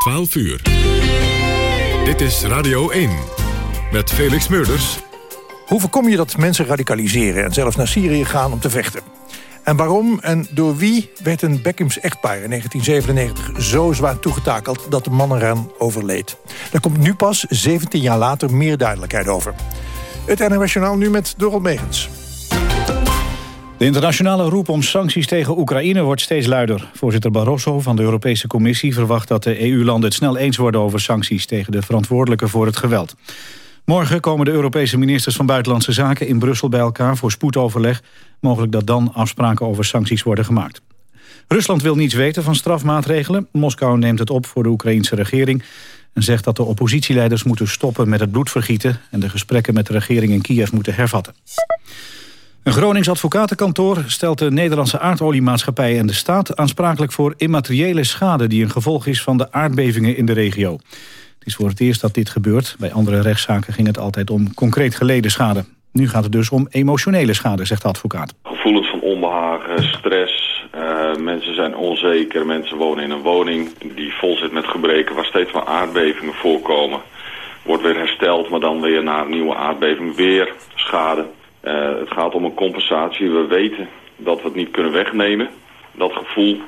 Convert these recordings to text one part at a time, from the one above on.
12 uur. Dit is Radio 1 met Felix Meurders. Hoe voorkom je dat mensen radicaliseren en zelfs naar Syrië gaan om te vechten? En waarom en door wie werd een Beckhams echtpaar in 1997 zo zwaar toegetakeld dat de man eraan overleed? Daar komt nu pas, 17 jaar later, meer duidelijkheid over. Het NOS nu met Doral Megens. De internationale roep om sancties tegen Oekraïne wordt steeds luider. Voorzitter Barroso van de Europese Commissie verwacht dat de EU-landen het snel eens worden over sancties tegen de verantwoordelijken voor het geweld. Morgen komen de Europese ministers van Buitenlandse Zaken in Brussel bij elkaar voor spoedoverleg. Mogelijk dat dan afspraken over sancties worden gemaakt. Rusland wil niets weten van strafmaatregelen. Moskou neemt het op voor de Oekraïnse regering en zegt dat de oppositieleiders moeten stoppen met het bloedvergieten en de gesprekken met de regering in Kiev moeten hervatten. Een Gronings advocatenkantoor stelt de Nederlandse aardoliemaatschappij en de staat aansprakelijk voor immateriële schade die een gevolg is van de aardbevingen in de regio. Het is voor het eerst dat dit gebeurt. Bij andere rechtszaken ging het altijd om concreet geleden schade. Nu gaat het dus om emotionele schade, zegt de advocaat. Gevoelens van onbehagen, stress, uh, mensen zijn onzeker, mensen wonen in een woning die vol zit met gebreken waar steeds maar aardbevingen voorkomen. Wordt weer hersteld, maar dan weer na een nieuwe aardbeving weer schade. Uh, het gaat om een compensatie. We weten dat we het niet kunnen wegnemen, dat gevoel.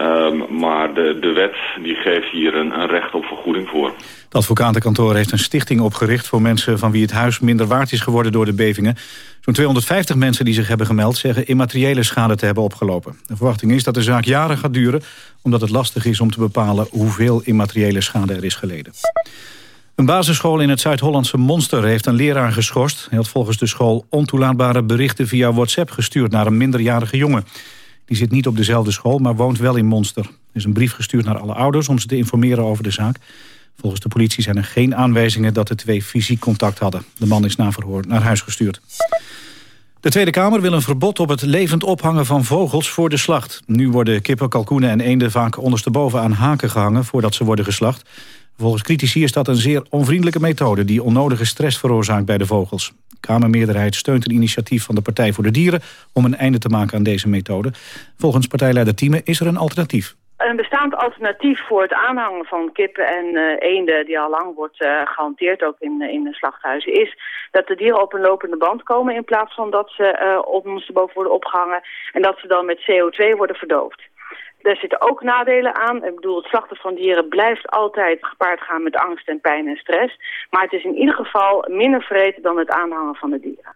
Um, maar de, de wet die geeft hier een, een recht op vergoeding voor. Het advocatenkantoor heeft een stichting opgericht... voor mensen van wie het huis minder waard is geworden door de bevingen. Zo'n 250 mensen die zich hebben gemeld... zeggen immateriële schade te hebben opgelopen. De verwachting is dat de zaak jaren gaat duren... omdat het lastig is om te bepalen hoeveel immateriële schade er is geleden. Een basisschool in het Zuid-Hollandse Monster heeft een leraar geschorst. Hij had volgens de school ontoelaatbare berichten via WhatsApp gestuurd... naar een minderjarige jongen. Die zit niet op dezelfde school, maar woont wel in Monster. Er is een brief gestuurd naar alle ouders om ze te informeren over de zaak. Volgens de politie zijn er geen aanwijzingen dat de twee fysiek contact hadden. De man is na verhoor naar huis gestuurd. De Tweede Kamer wil een verbod op het levend ophangen van vogels voor de slacht. Nu worden kippen, kalkoenen en eenden vaak ondersteboven aan haken gehangen voordat ze worden geslacht. Volgens critici is dat een zeer onvriendelijke methode... die onnodige stress veroorzaakt bij de vogels. De Kamermeerderheid steunt een initiatief van de Partij voor de Dieren... om een einde te maken aan deze methode. Volgens partijleider Thieme is er een alternatief. Een bestaand alternatief voor het aanhangen van kippen en uh, eenden... die al lang wordt uh, gehanteerd, ook in, in de slachthuizen... is dat de dieren op een lopende band komen... in plaats van dat ze uh, op ons boven worden opgehangen... en dat ze dan met CO2 worden verdoofd. Daar zitten ook nadelen aan. Ik bedoel, het slachten van dieren blijft altijd gepaard gaan met angst en pijn en stress. Maar het is in ieder geval minder vreed dan het aanhangen van de dieren.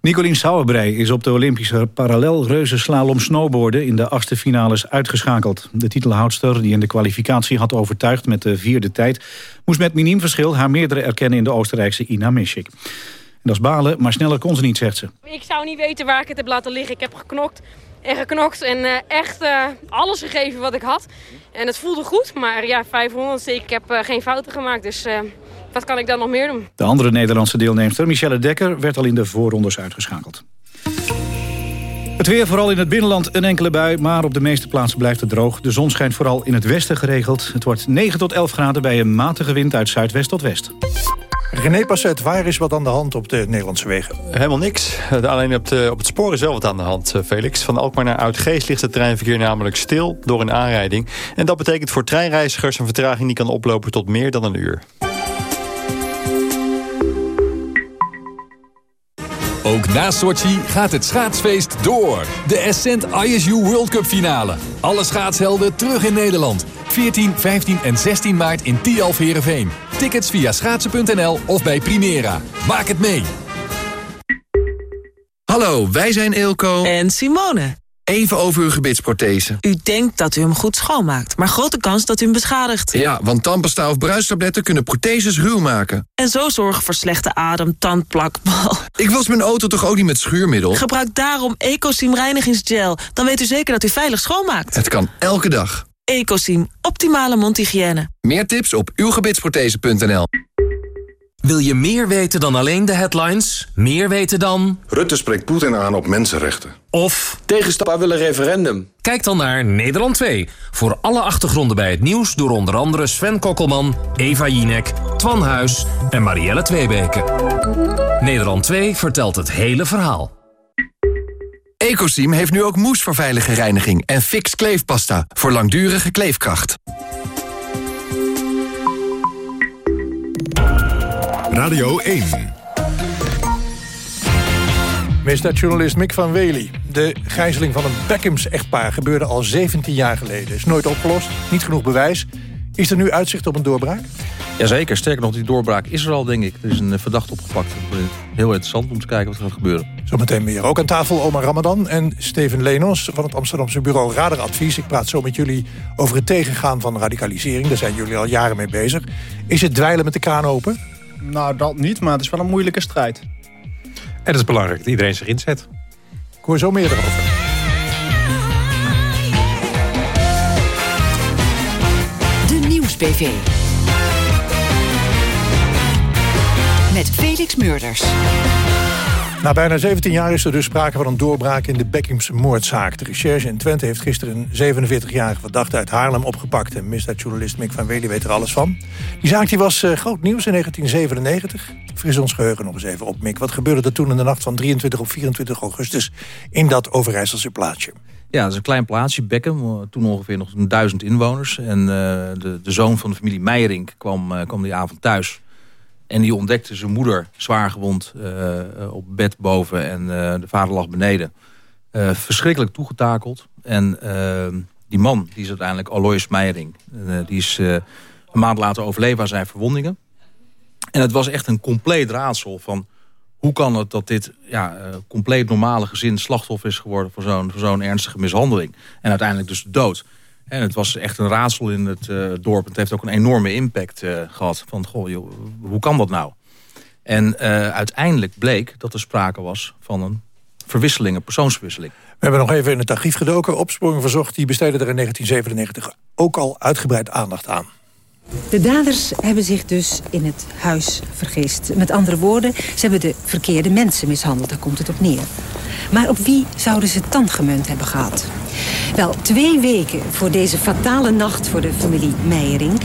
Nicolien Sauerbrei is op de Olympische parallel reuzenslalom snowboarden in de achtste finales uitgeschakeld. De titelhoudster, die in de kwalificatie had overtuigd met de vierde tijd, moest met miniem verschil haar meerdere erkennen in de Oostenrijkse Ina Mischik. En dat is balen, maar sneller kon ze niet, zegt ze. Ik zou niet weten waar ik het heb laten liggen. Ik heb geknokt en geknokt en uh, echt uh, alles gegeven wat ik had. En het voelde goed, maar ja, 500, ik heb uh, geen fouten gemaakt, dus wat kan ik dan nog meer doen? De andere Nederlandse deelnemster, Michelle Dekker, werd al in de voorrondes uitgeschakeld. Het weer, vooral in het binnenland een enkele bui, maar op de meeste plaatsen blijft het droog. De zon schijnt vooral in het westen geregeld. Het wordt 9 tot 11 graden bij een matige wind uit zuidwest tot west. René Passet, waar is wat aan de hand op de Nederlandse wegen? Helemaal niks. Alleen op, de, op het spoor is wel wat aan de hand, eh, Felix. Van Alkmaar naar Uitgeest ligt het treinverkeer namelijk stil door een aanrijding. En dat betekent voor treinreizigers een vertraging die kan oplopen tot meer dan een uur. Ook na Sochi gaat het schaatsfeest door. De Ascent ISU World Cup finale. Alle schaatshelden terug in Nederland. 14, 15 en 16 maart in Tialf Herenveen. Tickets via schaatsen.nl of bij Primera. Maak het mee. Hallo, wij zijn Eelco en Simone. Even over uw gebitsprothese. U denkt dat u hem goed schoonmaakt, maar grote kans dat u hem beschadigt. Ja, want tandpasta of bruistabletten kunnen protheses ruw maken. En zo zorgen voor slechte adem, tandplak, bal. Ik was mijn auto toch ook niet met schuurmiddel? Gebruik daarom Ecosim reinigingsgel. Dan weet u zeker dat u veilig schoonmaakt. Het kan elke dag. Ecosim, optimale mondhygiëne. Meer tips op uwgebitsprothese.nl Wil je meer weten dan alleen de headlines? Meer weten dan... Rutte spreekt Poetin aan op mensenrechten. Of... Tegenstappen willen referendum. Kijk dan naar Nederland 2. Voor alle achtergronden bij het nieuws door onder andere Sven Kokkelman, Eva Jinek, Twan Huis en Marielle Tweebeke. Nederland 2 vertelt het hele verhaal. Ecosteam heeft nu ook moes voor veilige reiniging en fix kleefpasta voor langdurige kleefkracht. Radio 1. Misdaadjournalist Mick van Wely. De gijzeling van een Beckhams-echtpaar gebeurde al 17 jaar geleden. Is nooit opgelost, niet genoeg bewijs is er nu uitzicht op een doorbraak? Jazeker, sterker nog, die doorbraak is er al, denk ik. Er is een eh, verdachte opgepakt. Heel interessant om te kijken wat er gaat gebeuren. Zometeen meer. Ook aan tafel Omar Ramadan en Steven Lenos van het Amsterdamse bureau Radaradvies. Ik praat zo met jullie over het tegengaan van radicalisering. Daar zijn jullie al jaren mee bezig. Is het dweilen met de kraan open? Nou, dat niet, maar het is wel een moeilijke strijd. En het is belangrijk dat iedereen zich inzet. Ik hoor zo meer erover. Nieuws-PV. Met Felix Murders. Na bijna 17 jaar is er dus sprake van een doorbraak in de Beckham's moordzaak. De recherche in Twente heeft gisteren een 47-jarige verdachte uit Haarlem opgepakt. En misdaadjournalist Mick van Wely weet er alles van. Die zaak die was uh, groot nieuws in 1997. Fris ons geheugen nog eens even op, Mick. Wat gebeurde er toen in de nacht van 23 op 24 augustus... in dat Overijsselse plaatsje? Ja, dat is een klein plaatsje, Beckham. Toen ongeveer nog duizend inwoners. En uh, de, de, zoon van de familie Meijerink kwam, uh, kwam die avond thuis... En die ontdekte zijn moeder zwaar gewond uh, op bed boven en de vader lag beneden. Verschrikkelijk toegetakeld. En die man, die is uiteindelijk Alois Meijering. die is een maand later overleven aan zijn verwondingen. En het was echt een compleet raadsel van... hoe kan het dat dit ja, compleet normale gezin slachtoffer is geworden... voor zo'n ernstige mishandeling. En uiteindelijk dus dood. En het was echt een raadsel in het uh, dorp. Het heeft ook een enorme impact uh, gehad. Van, goh, joh, hoe kan dat nou? En uiteindelijk bleek dat er sprake was van een verwisseling, een persoonsverwisseling. We hebben nog even in het archief gedoken. Opsporing verzocht, die besteden er in 1997 ook al uitgebreid aandacht aan. De daders hebben zich dus in het huis vergist. Met andere woorden, ze hebben de verkeerde mensen mishandeld. Daar komt het op neer. Maar op wie zouden ze het dan gemunt hebben gehad? Wel, twee weken voor deze fatale nacht voor de familie Meijering...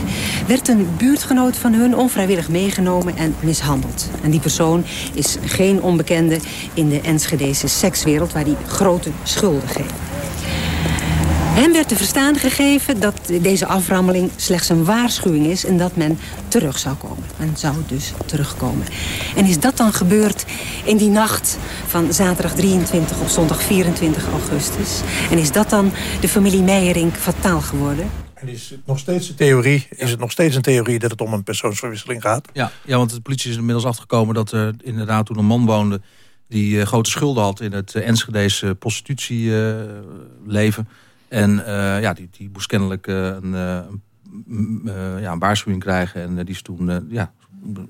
werd een buurtgenoot van hun onvrijwillig meegenomen en mishandeld. En die persoon is geen onbekende in de Enschedese sekswereld... waar die grote schulden geeft. Hem werd te verstaan gegeven dat deze aframmeling slechts een waarschuwing is... en dat men terug zou komen. Men zou dus terugkomen. En is dat dan gebeurd in die nacht van zaterdag 23 op zondag 24 augustus? En is dat dan de familie Meijering fataal geworden? En is het nog steeds een theorie, is het nog steeds een theorie dat het om een persoonsverwisseling gaat? Ja, ja want de politie is inmiddels achtergekomen dat er inderdaad toen een man woonde... die uh, grote schulden had in het uh, Enschedese prostitutieleven... Uh, en uh, ja, die, die moest kennelijk uh, een, uh, ja, een waarschuwing krijgen. En die is toen ja,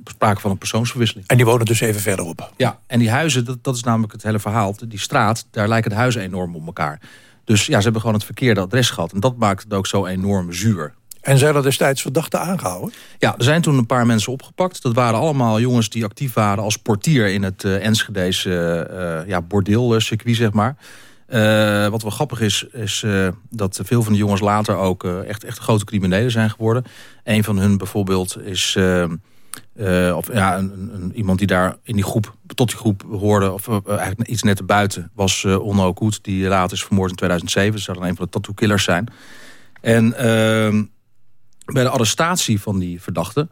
sprake van een persoonsverwisseling. En die wonen dus even verderop? Ja, en die huizen, dat, dat is namelijk het hele verhaal. Die straat, daar lijken de huizen enorm op elkaar. Dus ja, ze hebben gewoon het verkeerde adres gehad. En dat maakt het ook zo enorm zuur. En zijn er destijds verdachten aangehouden? Ja, er zijn toen een paar mensen opgepakt. Dat waren allemaal jongens die actief waren als portier... in het uh, Enschedese uh, ja, bordeelcircuit, zeg maar. Uh, wat wel grappig is, is uh, dat veel van de jongens later ook uh, echt, echt grote criminelen zijn geworden. Een van hun bijvoorbeeld is of, ja, een, iemand die daar in die groep, tot die groep hoorde, of eigenlijk iets net erbuiten, was Onno Koet, die later is vermoord in 2007. Dat zou dan een van de tattoo killers zijn. En ehm, bij de arrestatie van die verdachte,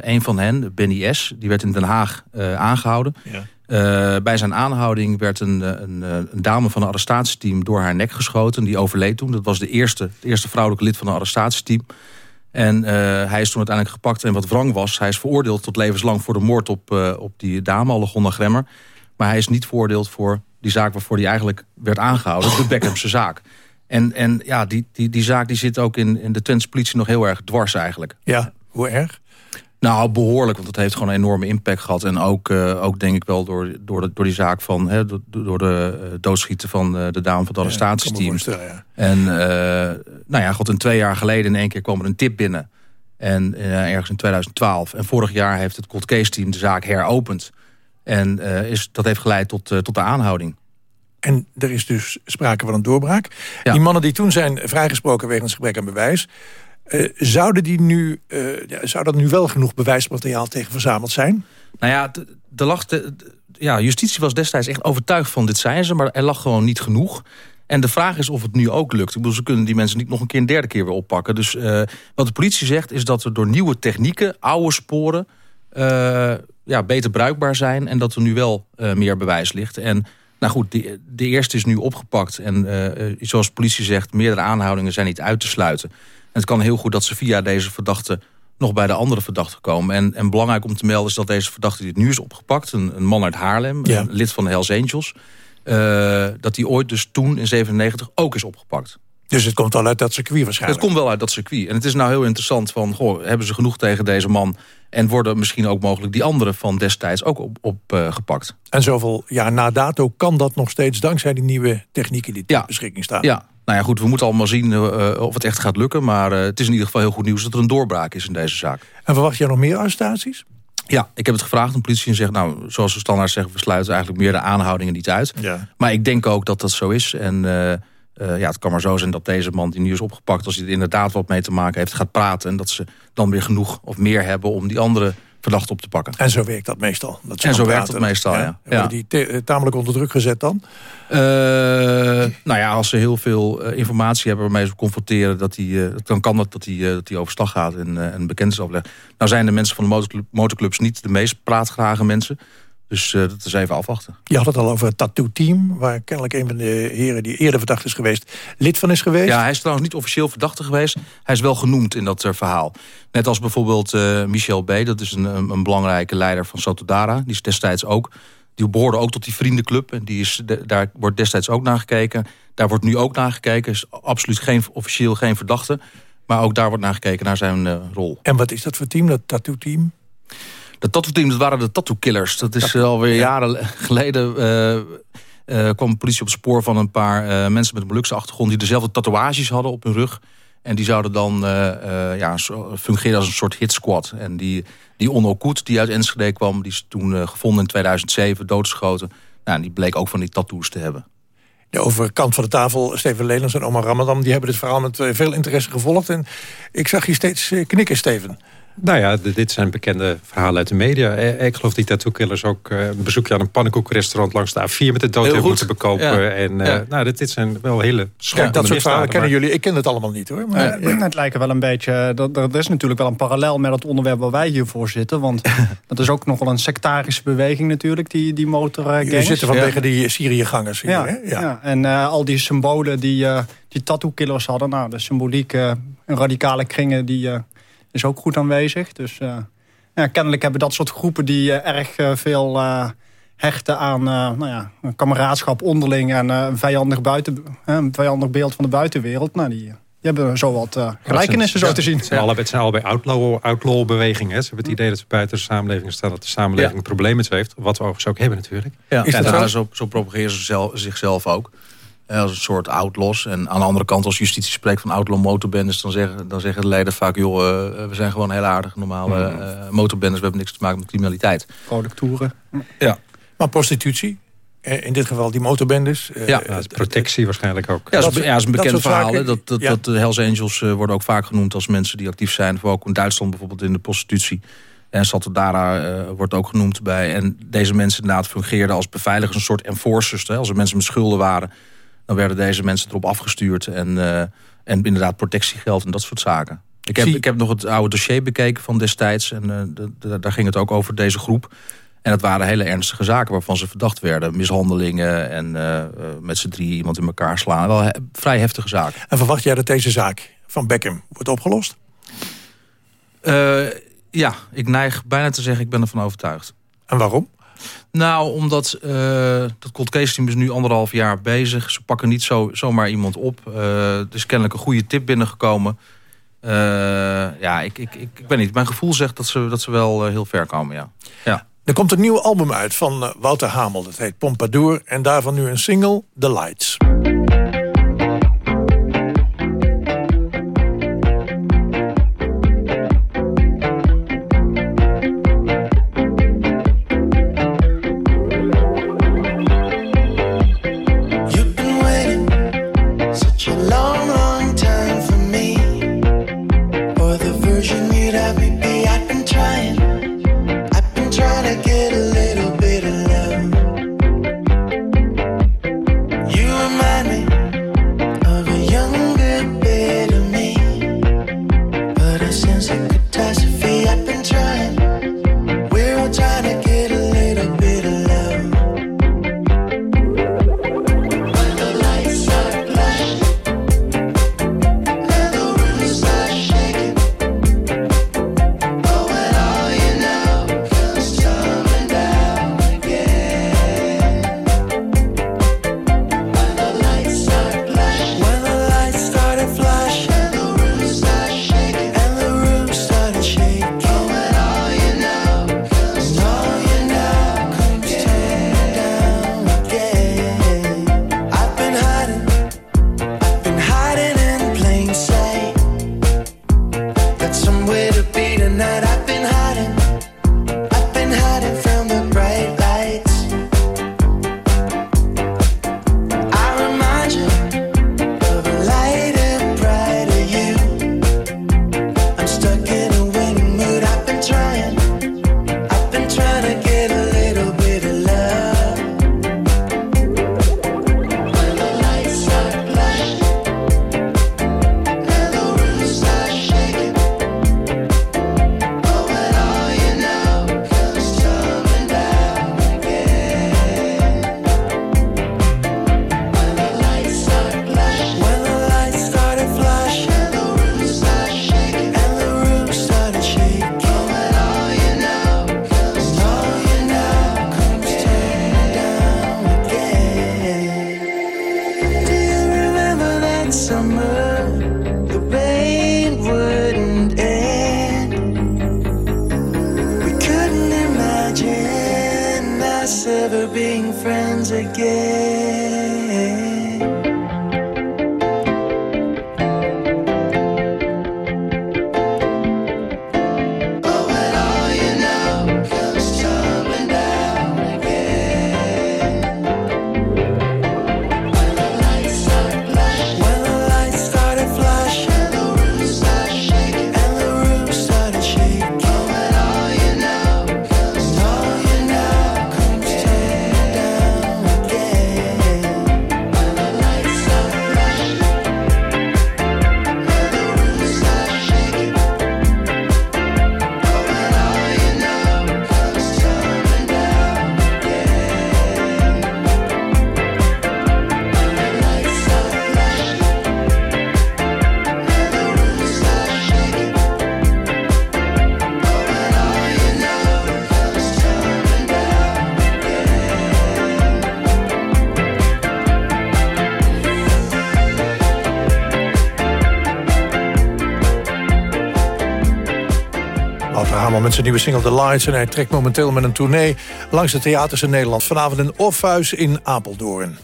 een van hen, Benny S., die werd in Den Haag aangehouden. Ja. Uh, bij zijn aanhouding werd een, een, een, dame van het arrestatieteam door haar nek geschoten. Die overleed toen. Dat was de eerste, het eerste vrouwelijke lid van het arrestatieteam. En hij is toen uiteindelijk gepakt. En wat wrang was, hij is veroordeeld tot levenslang voor de moord op, op die dame, Allegonda Gremmer. Maar hij is niet veroordeeld voor die zaak waarvoor hij eigenlijk werd aangehouden. De Beckhamse zaak. En, en ja, die, die, die zaak die zit ook in, in de Twentse politie nog heel erg dwars eigenlijk. Ja, hoe erg? Nou, behoorlijk, want het heeft gewoon een enorme impact gehad. En ook, uh, ook denk ik wel door, door, de, door die zaak van... Hè, door, door de uh, doodschieten van uh, de dame van het arrestatieteam. Ja, ja. En nou ja, god, een twee jaar geleden in één keer kwam er een tip binnen. En ergens in 2012. En vorig jaar heeft het cold case team de zaak heropend. En is, dat heeft geleid tot, tot de aanhouding. En er is dus sprake van een doorbraak. Ja. Die mannen die toen zijn vrijgesproken wegens gebrek aan bewijs... Uh, zouden die nu, ja, zou dat nu wel genoeg bewijsmateriaal tegen verzameld zijn? Nou ja, de, lag ja, justitie was destijds echt overtuigd van dit zijn ze... maar er lag gewoon niet genoeg. En de vraag is of het nu ook lukt. Ik bedoel, ze kunnen die mensen niet nog een keer een derde keer weer oppakken. Dus uh, wat de politie zegt is dat er door nieuwe technieken, oude sporen... eh, ja, beter bruikbaar zijn... en dat er nu wel eh, meer bewijs ligt. En nou goed, de, de eerste is nu opgepakt. En zoals de politie zegt, meerdere aanhoudingen zijn niet uit te sluiten. Het kan heel goed dat ze via deze verdachte nog bij de andere verdachte komen. En, en belangrijk om te melden is dat deze verdachte die nu is opgepakt... een, een man uit Haarlem, een lid van de Hells Angels... dat hij ooit dus toen in 97 ook is opgepakt. Dus het komt wel uit dat circuit waarschijnlijk? Het komt wel uit dat circuit. En het is nou heel interessant van, goh, hebben ze genoeg tegen deze man... en worden misschien ook mogelijk die anderen van destijds ook opgepakt. Op, uh, en zoveel jaar na dato kan dat nog steeds dankzij die nieuwe technieken die ter beschikking staan? Ja, nou ja, goed, we moeten allemaal zien uh, of het echt gaat lukken. Maar uh, het is in ieder geval heel goed nieuws dat er een doorbraak is in deze zaak. En verwacht jij nog meer arrestaties? Ja, ik heb het gevraagd aan de politie en zegt... nou, zoals we standaard zeggen, we sluiten eigenlijk meer de aanhoudingen niet uit. Ja. Maar ik denk ook dat dat zo is. En uh, ja, het kan maar zo zijn dat deze man die nu is opgepakt... als hij er inderdaad wat mee te maken heeft, gaat praten... en dat ze dan weer genoeg of meer hebben om die andere verdachte op te pakken. En zo werkt dat meestal. Dat en zo werkt dat meestal, ja. ja. ja. die tamelijk onder druk gezet dan? Uh, nou ja, als ze heel veel uh, informatie hebben waarmee ze confronteren... Dat die, dan kan het dat hij dat die overstag gaat en een bekentenis aflegt. Nou zijn de mensen van de motorclub, motorclubs niet de meest praatgrage mensen... Dus uh, dat is even afwachten. Je had het al over het tattoo-team... waar kennelijk een van de heren die eerder verdacht is geweest... lid van is geweest. Ja, hij is trouwens niet officieel verdachte geweest. Hij is wel genoemd in dat uh, verhaal. Net als bijvoorbeeld uh, Michel B., dat is een, een, belangrijke leider van Sotodara. Die is destijds ook... Die behoorde ook tot die vriendenclub. En die is de, daar wordt destijds ook naar gekeken. Daar wordt nu ook naar gekeken. Is absoluut geen, officieel geen verdachte. Maar ook daar wordt naar gekeken naar zijn rol. En wat is dat voor team, dat tattoo-team? Dat tattoo-team, dat waren de tattoo killers. Dat is alweer jaren geleden... Uh, kwam de politie op het spoor van een paar mensen met een Molukse achtergrond... die dezelfde tatoeages hadden op hun rug. En die zouden dan ja, fungeren als een soort hitsquad. En die, die Onno Koet, die uit Enschede kwam... die is toen gevonden in 2007, doodgeschoten. Nou, die bleek ook van die tattoos te hebben. De overkant van de tafel, Steven Lelens en Omar Ramadan... die hebben dit verhaal met veel interesse gevolgd. En ik zag je steeds knikken, Steven. Nou ja, dit zijn bekende verhalen uit de media. Ik geloof die tattoo-killers ook uh, een bezoekje aan een pannenkoekenrestaurant langs de A4 met de dood hebben moeten bekopen. Ja. En uh, ja. nou, dit, dit, zijn wel hele schokkende Dat soort verhalen kennen jullie. Ik ken het allemaal niet hoor. Maar, uh, Het lijkt wel een beetje, dat, er is natuurlijk wel een parallel met het onderwerp waar wij hiervoor zitten. Want dat is ook nog wel een sectarische beweging natuurlijk, die, die motorgangs. Je zitten vanwege die Syriëgangers hier. Ja, hè? ja. en al die symbolen die, die tattoo-killers hadden. Nou, de symboliek en radicale kringen die is ook goed aanwezig. Dus uh, ja, kennelijk hebben dat soort groepen die uh, erg uh, veel hechten aan nou ja, een kameraadschap onderling... en een vijandig, buiten, een vijandig beeld van de buitenwereld. Nou, die, die hebben zo wat gelijkenissen zo te zien. Het zijn, allebei, het zijn allebei outlaw, outlaw bewegingen. Ze hebben het idee dat ze buiten de samenleving staan... dat de samenleving ja. problemen heeft. Wat we overigens ook hebben natuurlijk. Ja, ja zo? zo, zo propageren ze zelf, zichzelf ook als een soort outlaws. En aan de andere kant, als justitie spreekt van outlaw motorbendes... dan zeggen, dan zeggen de leden vaak... joh, uh, we zijn gewoon heel aardig normale uh, motorbendes. We hebben niks te maken met criminaliteit. Productoren. Ja. Maar prostitutie? In dit geval die motorbendes. Ja, ja protectie waarschijnlijk ook. Ja, dat, is, ja, is een bekend verhaal. Dat, dat, ja. dat de Hells Angels uh, worden ook vaak genoemd als mensen die actief zijn. Voor ook in Duitsland bijvoorbeeld in de prostitutie. En Satodara uh, wordt ook genoemd bij. En deze mensen inderdaad fungeerden als beveiligers. Een soort enforcers. Hè, als er mensen met schulden waren dan werden deze mensen erop afgestuurd. En, uh, en inderdaad protectiegeld en dat soort zaken. Ik heb, ik heb nog het oude dossier bekeken van destijds. En de, daar ging het ook over deze groep. En dat waren hele ernstige zaken waarvan ze verdacht werden. Mishandelingen en uh, met z'n drie iemand in elkaar slaan. Wel he, vrij heftige zaken. En verwacht jij dat deze zaak van Beckham wordt opgelost? ja, ik neig bijna te zeggen ik ben ervan overtuigd. En waarom? Nou, omdat uh, dat cold case team is nu anderhalf jaar bezig. Ze pakken niet zo, zomaar iemand op. Uh, er is kennelijk een goede tip binnengekomen. Uh, ja, ik, ik, ik, ik weet niet. Mijn gevoel zegt dat ze, dat ze wel heel ver komen, ja. ja. Er komt een nieuw album uit van Wouter Hamel. Dat heet Pompadour. En daarvan nu een single, The Lights. imagine us ever being friends again. Zijn nieuwe single The Lights... en hij trekt momenteel met een tournee langs de theaters in Nederland. Vanavond een Offhuis in Apeldoorn.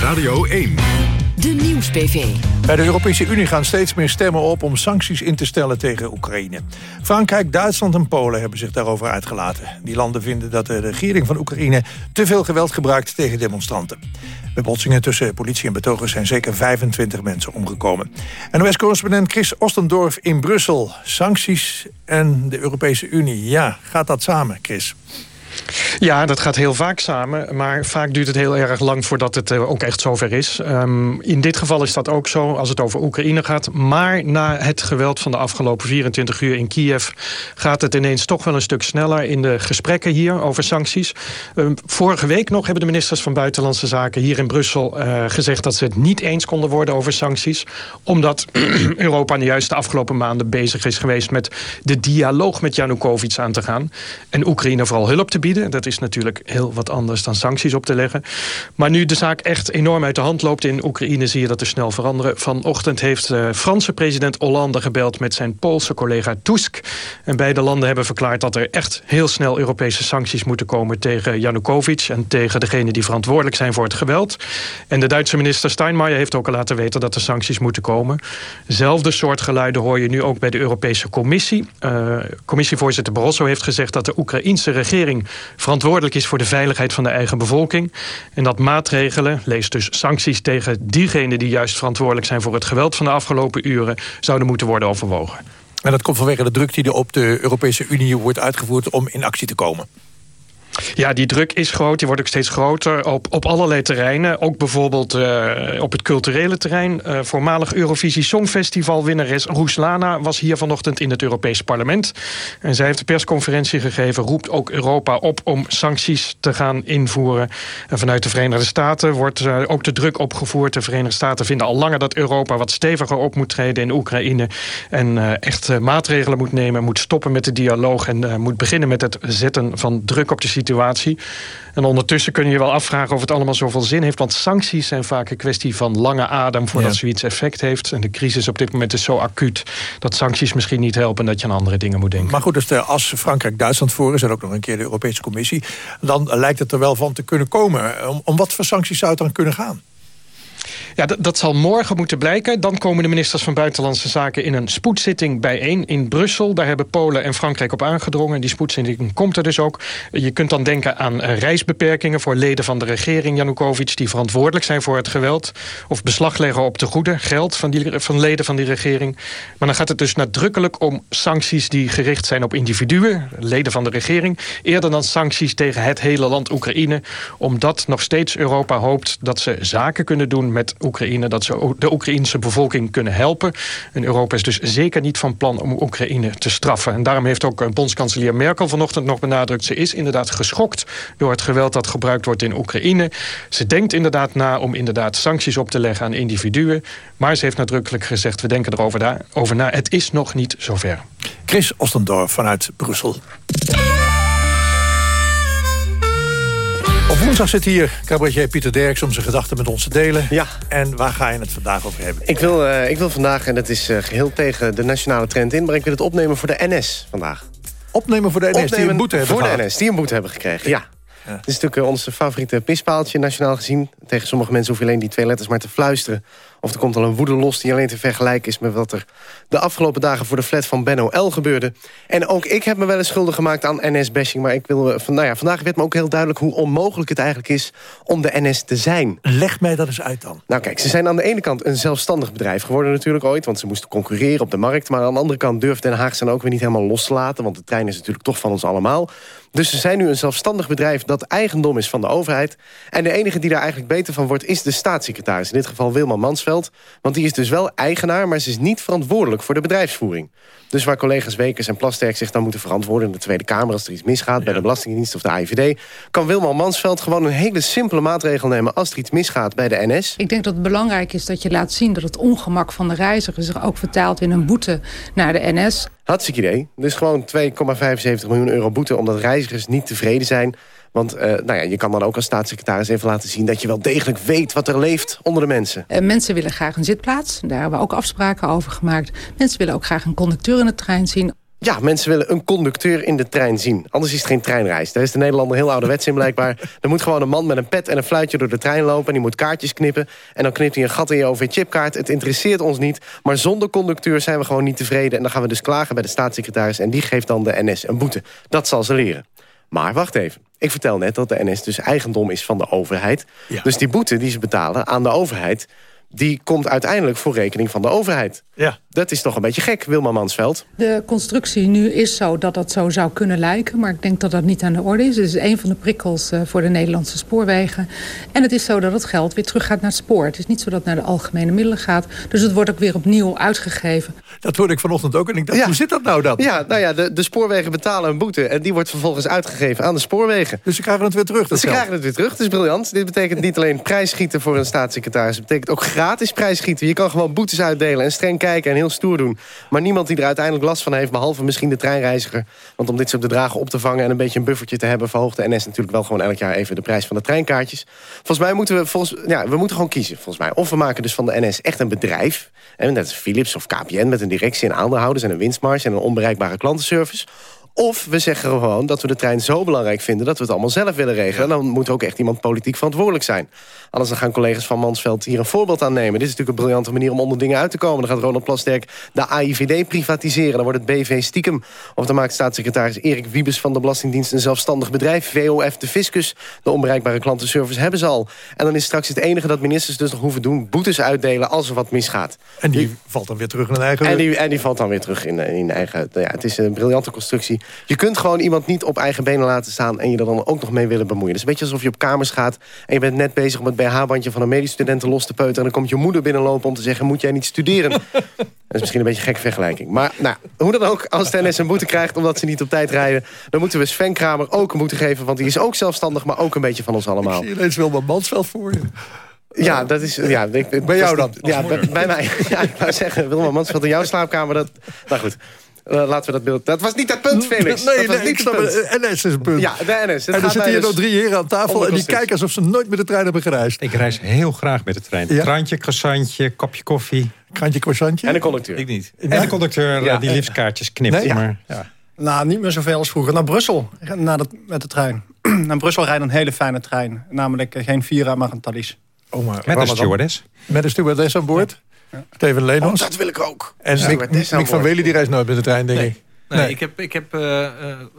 Radio 1. De Nieuws-PV. Bij de Europese Unie gaan steeds meer stemmen op om sancties in te stellen tegen Oekraïne. Frankrijk, Duitsland en Polen hebben zich daarover uitgelaten. Die landen vinden dat de regering van Oekraïne te veel geweld gebruikt tegen demonstranten. Bij botsingen tussen politie en betogers zijn zeker 25 mensen omgekomen. NOS-correspondent Chris Ostendorf in Brussel. Sancties en de Europese Unie. Ja, gaat dat samen, Chris? Ja, dat gaat heel vaak samen. Maar vaak duurt het heel erg lang voordat het eh, ook echt zover is. Um, in dit geval is dat ook zo als het over Oekraïne gaat. Maar na het geweld van de afgelopen 24 uur in Kiev... gaat het ineens toch wel een stuk sneller in de gesprekken hier over sancties. Um, vorige week nog hebben de ministers van Buitenlandse Zaken... hier in Brussel uh, gezegd dat ze het niet eens konden worden over sancties. Omdat Europa nu juist de afgelopen maanden bezig is geweest... met de dialoog met Janukovic aan te gaan. En Oekraïne vooral hulp te bieden. Dat is natuurlijk heel wat anders dan sancties op te leggen. Maar nu de zaak echt enorm uit de hand loopt in Oekraïne... zie je dat er snel veranderen. Vanochtend heeft eh, Franse president Hollande gebeld... met zijn Poolse collega Tusk. En beide landen hebben verklaard dat er echt heel snel... Europese sancties moeten komen tegen Janukovic... en tegen degenen die verantwoordelijk zijn voor het geweld. En de Duitse minister Steinmeier heeft ook al laten weten... dat er sancties moeten komen. Zelfde soort geluiden hoor je nu ook bij de Europese Commissie. Uh, commissievoorzitter Barroso heeft gezegd dat de Oekraïense regering verantwoordelijk is voor de veiligheid van de eigen bevolking. En dat maatregelen, lees dus sancties tegen diegenen die juist verantwoordelijk zijn voor het geweld van de afgelopen uren, zouden moeten worden overwogen. En dat komt vanwege de druk die er op de Europese Unie wordt uitgevoerd om in actie te komen. Ja, die druk is groot. Die wordt ook steeds groter op, op allerlei terreinen. Ook bijvoorbeeld uh, op het culturele terrein. Uh, voormalig Eurovisie Songfestival winnares Ruslana was hier vanochtend in het Europees Parlement. En zij heeft een persconferentie gegeven. Roept ook Europa op om sancties te gaan invoeren. En vanuit de Verenigde Staten wordt uh, ook de druk opgevoerd. De Verenigde Staten vinden al langer dat Europa wat steviger op moet treden in Oekraïne. En echt maatregelen moet nemen. Moet stoppen met de dialoog. En moet beginnen met het zetten van druk op de situatie situatie. En ondertussen kun je je wel afvragen of het allemaal zoveel zin heeft. Want sancties zijn vaak een kwestie van lange adem voordat ja. zoiets effect heeft. En de crisis op dit moment is zo acuut dat sancties misschien niet helpen... en dat je aan andere dingen moet denken. Maar goed, dus als Frankrijk-Duitsland voor is... en ook nog een keer de Europese Commissie... dan lijkt het er wel van te kunnen komen. Om, om wat voor sancties zou het dan kunnen gaan? Ja, dat zal morgen moeten blijken. Dan komen de ministers van Buitenlandse Zaken in een spoedzitting bijeen in Brussel. Daar hebben Polen en Frankrijk op aangedrongen. Die spoedzitting komt er dus ook. Je kunt dan denken aan reisbeperkingen voor leden van de regering Janukovic... die verantwoordelijk zijn voor het geweld. Of beslag leggen op de goede geld van, die, van leden van die regering. Maar dan gaat het dus nadrukkelijk om sancties die gericht zijn op individuen... leden van de regering. Eerder dan sancties tegen het hele land Oekraïne. Omdat nog steeds Europa hoopt dat ze zaken kunnen doen met Oekraïne... dat ze de Oekraïnse bevolking kunnen helpen. En Europa is dus zeker niet van plan om Oekraïne te straffen. En daarom heeft ook bondskanselier Merkel vanochtend nog benadrukt... ze is inderdaad geschokt door het geweld dat gebruikt wordt in Oekraïne. Ze denkt inderdaad na om inderdaad sancties op te leggen aan individuen. Maar ze heeft nadrukkelijk gezegd, we denken erover over na. Het is nog niet zover. Chris Ostendorf vanuit Brussel. Op woensdag zit hier cabaretier Pieter Derks om zijn gedachten met ons te delen. Ja. En waar ga je het vandaag over hebben? Ik wil, uh, ik wil vandaag, en dat is uh, geheel tegen de nationale trend in... maar ik wil het opnemen voor de NS vandaag. Opnemen voor de NS, opnemen die een boete hebben voor gehad? de NS, die een boete hebben gekregen, ja. Het is natuurlijk onze favoriete pispaaltje, nationaal gezien. Tegen sommige mensen hoef je alleen die twee letters maar te fluisteren. Of er komt al een woede los die alleen te vergelijken is... met wat er de afgelopen dagen voor de flat van Benno L. gebeurde. En ook ik heb me wel eens schuldig gemaakt aan NS-bashing... maar ik wil, van, nou ja, vandaag werd me ook heel duidelijk... hoe onmogelijk het eigenlijk is om de NS te zijn. Leg mij dat eens uit dan. Nou kijk, ze zijn aan de ene kant een zelfstandig bedrijf geworden natuurlijk ooit... want ze moesten concurreren op de markt. Maar aan de andere kant durft Den Haag ze dan ook weer niet helemaal los te laten... want de trein is natuurlijk toch van ons allemaal. Dus ze zijn nu een zelfstandig bedrijf dat eigendom is van de overheid. En de enige die daar eigenlijk beter van wordt is de staatssecretaris. In dit geval Wilman Mansveld. Want die is dus wel eigenaar, maar ze is niet verantwoordelijk voor de bedrijfsvoering. Dus waar collega's Wekers en Plasterk zich dan moeten verantwoorden... in de Tweede Kamer als er iets misgaat bij de Belastingdienst of de AIVD... kan Wilman Mansveld gewoon een hele simpele maatregel nemen... als er iets misgaat bij de NS. Ik denk dat het belangrijk is dat je laat zien... dat het ongemak van de reiziger zich ook vertaalt in een boete naar de NS. Hartstikke idee. Dus gewoon 2,75 miljoen euro boete... omdat reizigers niet tevreden zijn... Want uh, nou ja, je kan dan ook als staatssecretaris even laten zien... dat je wel degelijk weet wat er leeft onder de mensen. Uh, mensen willen graag een zitplaats. Daar hebben we ook afspraken over gemaakt. Mensen willen ook graag een conducteur in de trein zien. Ja, mensen willen een conducteur in de trein zien. Anders is het geen treinreis. Daar is de Nederlander heel ouderwets in blijkbaar. Er moet gewoon een man met een pet en een fluitje door de trein lopen... en die moet kaartjes knippen. En dan knipt hij een gat in je OV-chipkaart. Het interesseert ons niet. Maar zonder conducteur zijn we gewoon niet tevreden. En dan gaan we dus klagen bij de staatssecretaris... en die geeft dan de NS een boete. Dat zal ze leren. Maar wacht even. Ik vertel net dat de NS dus eigendom is van de overheid. Dus die boete die ze betalen aan de overheid die komt uiteindelijk voor rekening van de overheid. Ja. Dat is toch een beetje gek, Wilma Mansveld. De constructie nu is zo dat dat zo zou kunnen lijken... maar ik denk dat dat niet aan de orde is. Het is een van de prikkels uh, voor de Nederlandse spoorwegen. En het is zo dat het geld weer terug gaat naar het spoor. Het is niet zo dat het naar de algemene middelen gaat. Dus het wordt ook weer opnieuw uitgegeven. Dat hoorde ik vanochtend ook en ik dacht, ja. hoe zit dat nou dan? Ja, nou ja, de, de spoorwegen betalen een boete... en die wordt vervolgens uitgegeven aan de spoorwegen. Dus ze krijgen het weer terug, ze krijgen het weer terug, dat is briljant. Dit betekent niet alleen prijsschieten voor een staatssecretaris... het betekent ook gratis prijsschieten. Je kan gewoon boetes uitdelen en streng kijken en heel stoer doen. Maar niemand die er uiteindelijk last van heeft, behalve misschien de treinreiziger. Want om dit soort bedragen op te vangen en een beetje een buffertje te hebben... verhoogt de NS natuurlijk wel gewoon elk jaar even de prijs van de treinkaartjes. Volgens mij moeten we, volgens, ja, we moeten gewoon kiezen, volgens mij. Of we maken dus van de NS echt een bedrijf. En dat is Philips of KPN met een directie en aandeelhouders... en een winstmarge en een onbereikbare klantenservice. Of we zeggen gewoon dat we de trein zo belangrijk vinden... dat we het allemaal zelf willen regelen. Dan moet er ook echt iemand politiek verantwoordelijk zijn. Anders dan gaan collega's van Mansveld hier een voorbeeld aan nemen. Dit is natuurlijk een briljante manier om onder dingen uit te komen. Dan gaat Ronald Plasterk de AIVD privatiseren. Dan wordt het BV stiekem. Of dan maakt staatssecretaris Erik Wiebes van de Belastingdienst... een zelfstandig bedrijf. VOF, de Fiscus, de onbereikbare klantenservice hebben ze al. En dan is straks het enige dat ministers dus nog hoeven doen... boetes uitdelen als er wat misgaat. En die, valt dan weer terug in eigen... En die, en die valt dan weer terug in, in eigen... Ja, het is een briljante constructie. Je kunt gewoon iemand niet op eigen benen laten staan... en je er dan ook nog mee willen bemoeien. Het is een beetje alsof je op kamers gaat... en je bent net bezig om het BH-bandje van een medestudenten los te peuteren... en dan komt je moeder binnenlopen om te zeggen... moet jij niet studeren? dat is misschien een beetje een gekke vergelijking. Maar nou, hoe dan ook, als Dennis een boete krijgt... omdat ze niet op tijd rijden... dan moeten we Sven Kramer ook een boete geven... want die is ook zelfstandig, maar ook een beetje van ons allemaal. Ik zie ineens wel wat Mansveld voor je. Ja, dat is... Ja, ik, bij jou dan? Ja, bij, bij, mij. Ja, ik wou zeggen, Wilma Mansveld in jouw slaapkamer... Dat, nou goed, uh, laten we dat beeld... Dat was niet het punt, Felix. Nee, dat was nee niet het punt. NS is een punt. Ja, de NS. Het en er zitten hier dus nog drie heren aan tafel... en die kijken alsof ze nooit met de trein hebben gereisd. Ik reis heel graag met de trein. Ja? Krantje, croissantje, kopje koffie. Krantje, croissantje? En de conducteur. Ik niet. En de conducteur ja. die liefst kaartjes knipt. Nee? Maar, ja. Nou, niet meer zoveel als vroeger. Naar Brussel naar de, met de trein. naar Brussel rijdt een hele fijne trein. Namelijk geen Vira, maar een Thalys. Oh, maar met een stewardess. Met een stewardess aan boord. Ja. Steven Leenos. Oh, dat wil ik ook. En ja, Mick, Mick van Wely die reist nooit met de trein, denk nee. ik. Nee, nee, ik heb, ik heb uh, uh,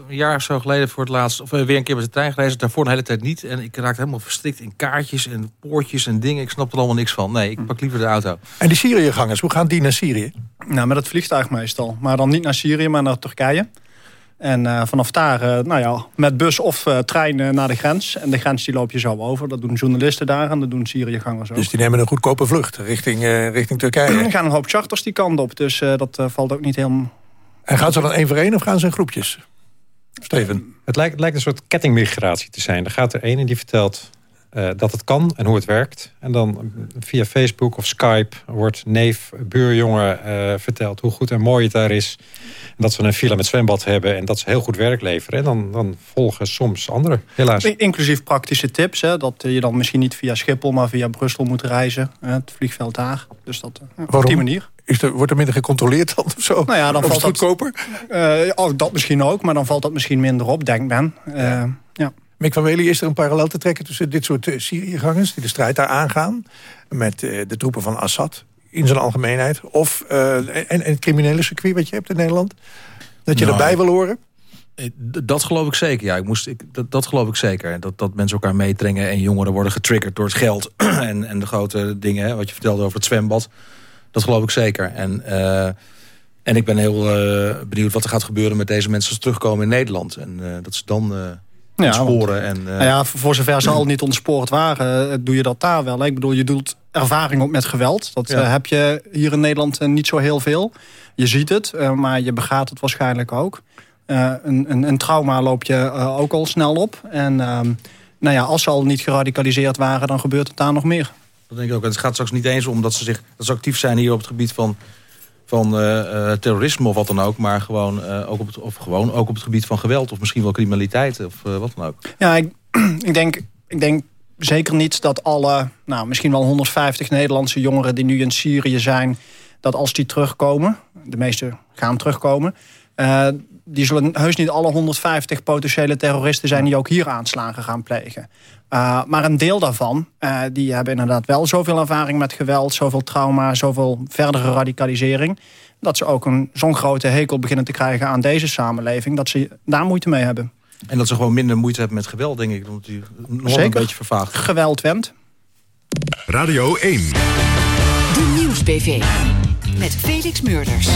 een jaar of zo geleden voor het laatst... of uh, weer een keer met de trein gereisd. Daarvoor een hele tijd niet. En ik raakte helemaal verstrikt in kaartjes en poortjes en dingen. Ik snap er allemaal niks van. Nee, ik pak liever de auto. En die Syriëgangers, hoe gaan die naar Syrië? Nou, met het vliegtuig meestal. Maar dan niet naar Syrië, maar naar Turkije. En uh, vanaf daar, uh, nou ja, met bus of uh, trein naar de grens. En de grens die loop je zo over. Dat doen journalisten daar en dat doen Syriëgangers ook. Dus die nemen een goedkope vlucht richting, richting Turkije? Er gaan een hoop charters die kant op. Dus dat valt ook niet helemaal... En gaan ze dan één voor één of gaan ze in groepjes? Steven? Het lijkt, het lijkt een soort kettingmigratie te zijn. Er gaat er één en die vertelt uh, dat het kan en hoe het werkt. En dan via Facebook of Skype wordt neef, buurjongen uh, verteld... hoe goed en mooi het daar is. En dat ze een villa met zwembad hebben en dat ze heel goed werk leveren. En dan, dan volgen soms anderen, helaas. Inclusief praktische tips. Hè, dat je dan misschien niet via Schiphol, maar via Brussel moet reizen. Het vliegveld daar. Dus dat uh, op die manier. Is er, wordt er minder gecontroleerd dan of zo? Nou ja, dan of valt het goedkoper? Dat, uh, oh, dat misschien ook, maar dan valt dat misschien minder op, denk men. Uh, ja. Mick van Wely, is er een parallel te trekken tussen dit soort uh, Syriëgangers... die de strijd daar aangaan met uh, de troepen van Assad in zijn algemeenheid... of uh, en, en het criminele circuit wat je hebt in Nederland? Dat je nou, erbij wil horen? Dat geloof ik zeker, ja. Ik moest, ik, dat, dat geloof ik zeker. Dat, dat mensen elkaar meedringen en jongeren worden getriggerd door het geld... en, en de grote dingen, hè, wat je vertelde over het zwembad. Dat geloof ik zeker. En, uh, en ik ben heel uh, benieuwd wat er gaat gebeuren met deze mensen... als ze terugkomen in Nederland. En uh, dat ze dan ja, sporen. En, nou ja, voor zover ze al niet ontspoord waren, doe je dat daar wel. Ik bedoel, je doet ervaring op met geweld. Dat ja. heb je hier in Nederland niet zo heel veel. Je ziet het, maar je begaat het waarschijnlijk ook. Een, een, een, trauma loop je ook al snel op. En uh, nou ja, als ze al niet geradicaliseerd waren, dan gebeurt het daar nog meer. Dat denk ik ook. Het gaat straks niet eens om dat ze, zich, dat ze actief zijn hier op het gebied van, van uh, terrorisme of wat dan ook. Maar gewoon, ook op het, of gewoon ook op het gebied van geweld of misschien wel criminaliteit of wat dan ook. Ja, ik, ik, denk, ik denk zeker niet dat alle, nou, misschien wel 150 Nederlandse jongeren die nu in Syrië zijn, dat als die terugkomen, de meeste gaan terugkomen, die zullen heus niet alle 150 potentiële terroristen zijn... die ook hier aanslagen gaan plegen. Uh, maar een deel daarvan, uh, die hebben inderdaad wel zoveel ervaring met geweld... zoveel trauma, zoveel verdere radicalisering... dat ze ook een zo'n grote hekel beginnen te krijgen aan deze samenleving... dat ze daar moeite mee hebben. En dat ze gewoon minder moeite hebben met geweld, denk ik. Omdat nog een beetje vervaagd. Geweld went. Radio 1. De Nieuws-PV. Met Felix Murders.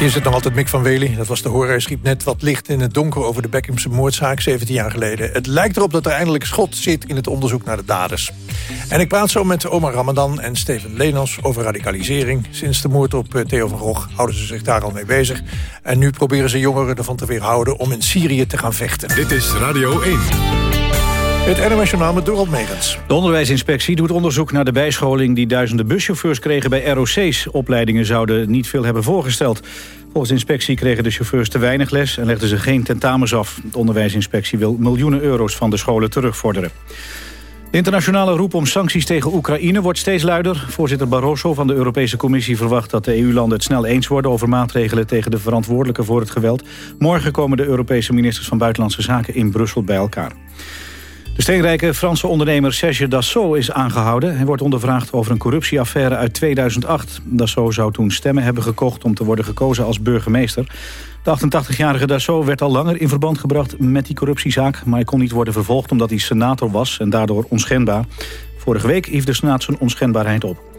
Hier zit nog altijd Mick van Wely. Dat was de horen. Hij schiep net wat licht in het donker over de Beckhamse moordzaak 17 jaar geleden. Het lijkt erop dat er eindelijk schot zit in het onderzoek naar de daders. En ik praat zo met Omar Ramadan en Steven Lenos over radicalisering. Sinds de moord op eh, Theo van Gogh houden ze zich daar al mee bezig. En nu proberen ze jongeren ervan te weerhouden om in Syrië te gaan vechten. Dit is Radio 1. Het NMS Journaal met Dorald Megens. De onderwijsinspectie doet onderzoek naar de bijscholing... die duizenden buschauffeurs kregen bij ROC's. Opleidingen zouden niet veel hebben voorgesteld. Volgens de inspectie kregen de chauffeurs te weinig les... en legden ze geen tentamens af. De onderwijsinspectie wil miljoenen euro's van de scholen terugvorderen. De internationale roep om sancties tegen Oekraïne wordt steeds luider. Voorzitter Barroso van de Europese Commissie verwacht dat de EU-landen het snel eens worden over maatregelen tegen de verantwoordelijken voor het geweld. Morgen komen de Europese ministers van Buitenlandse Zaken in Brussel bij elkaar. De steenrijke Franse ondernemer Serge Dassault is aangehouden. Hij wordt ondervraagd over een corruptieaffaire uit 2008. Dassault zou toen stemmen hebben gekocht om te worden gekozen als burgemeester. De 88-jarige Dassault werd al langer in verband gebracht met die corruptiezaak... maar hij kon niet worden vervolgd omdat hij senator was en daardoor onschendbaar. Vorige week hief de Senaat zijn onschendbaarheid op.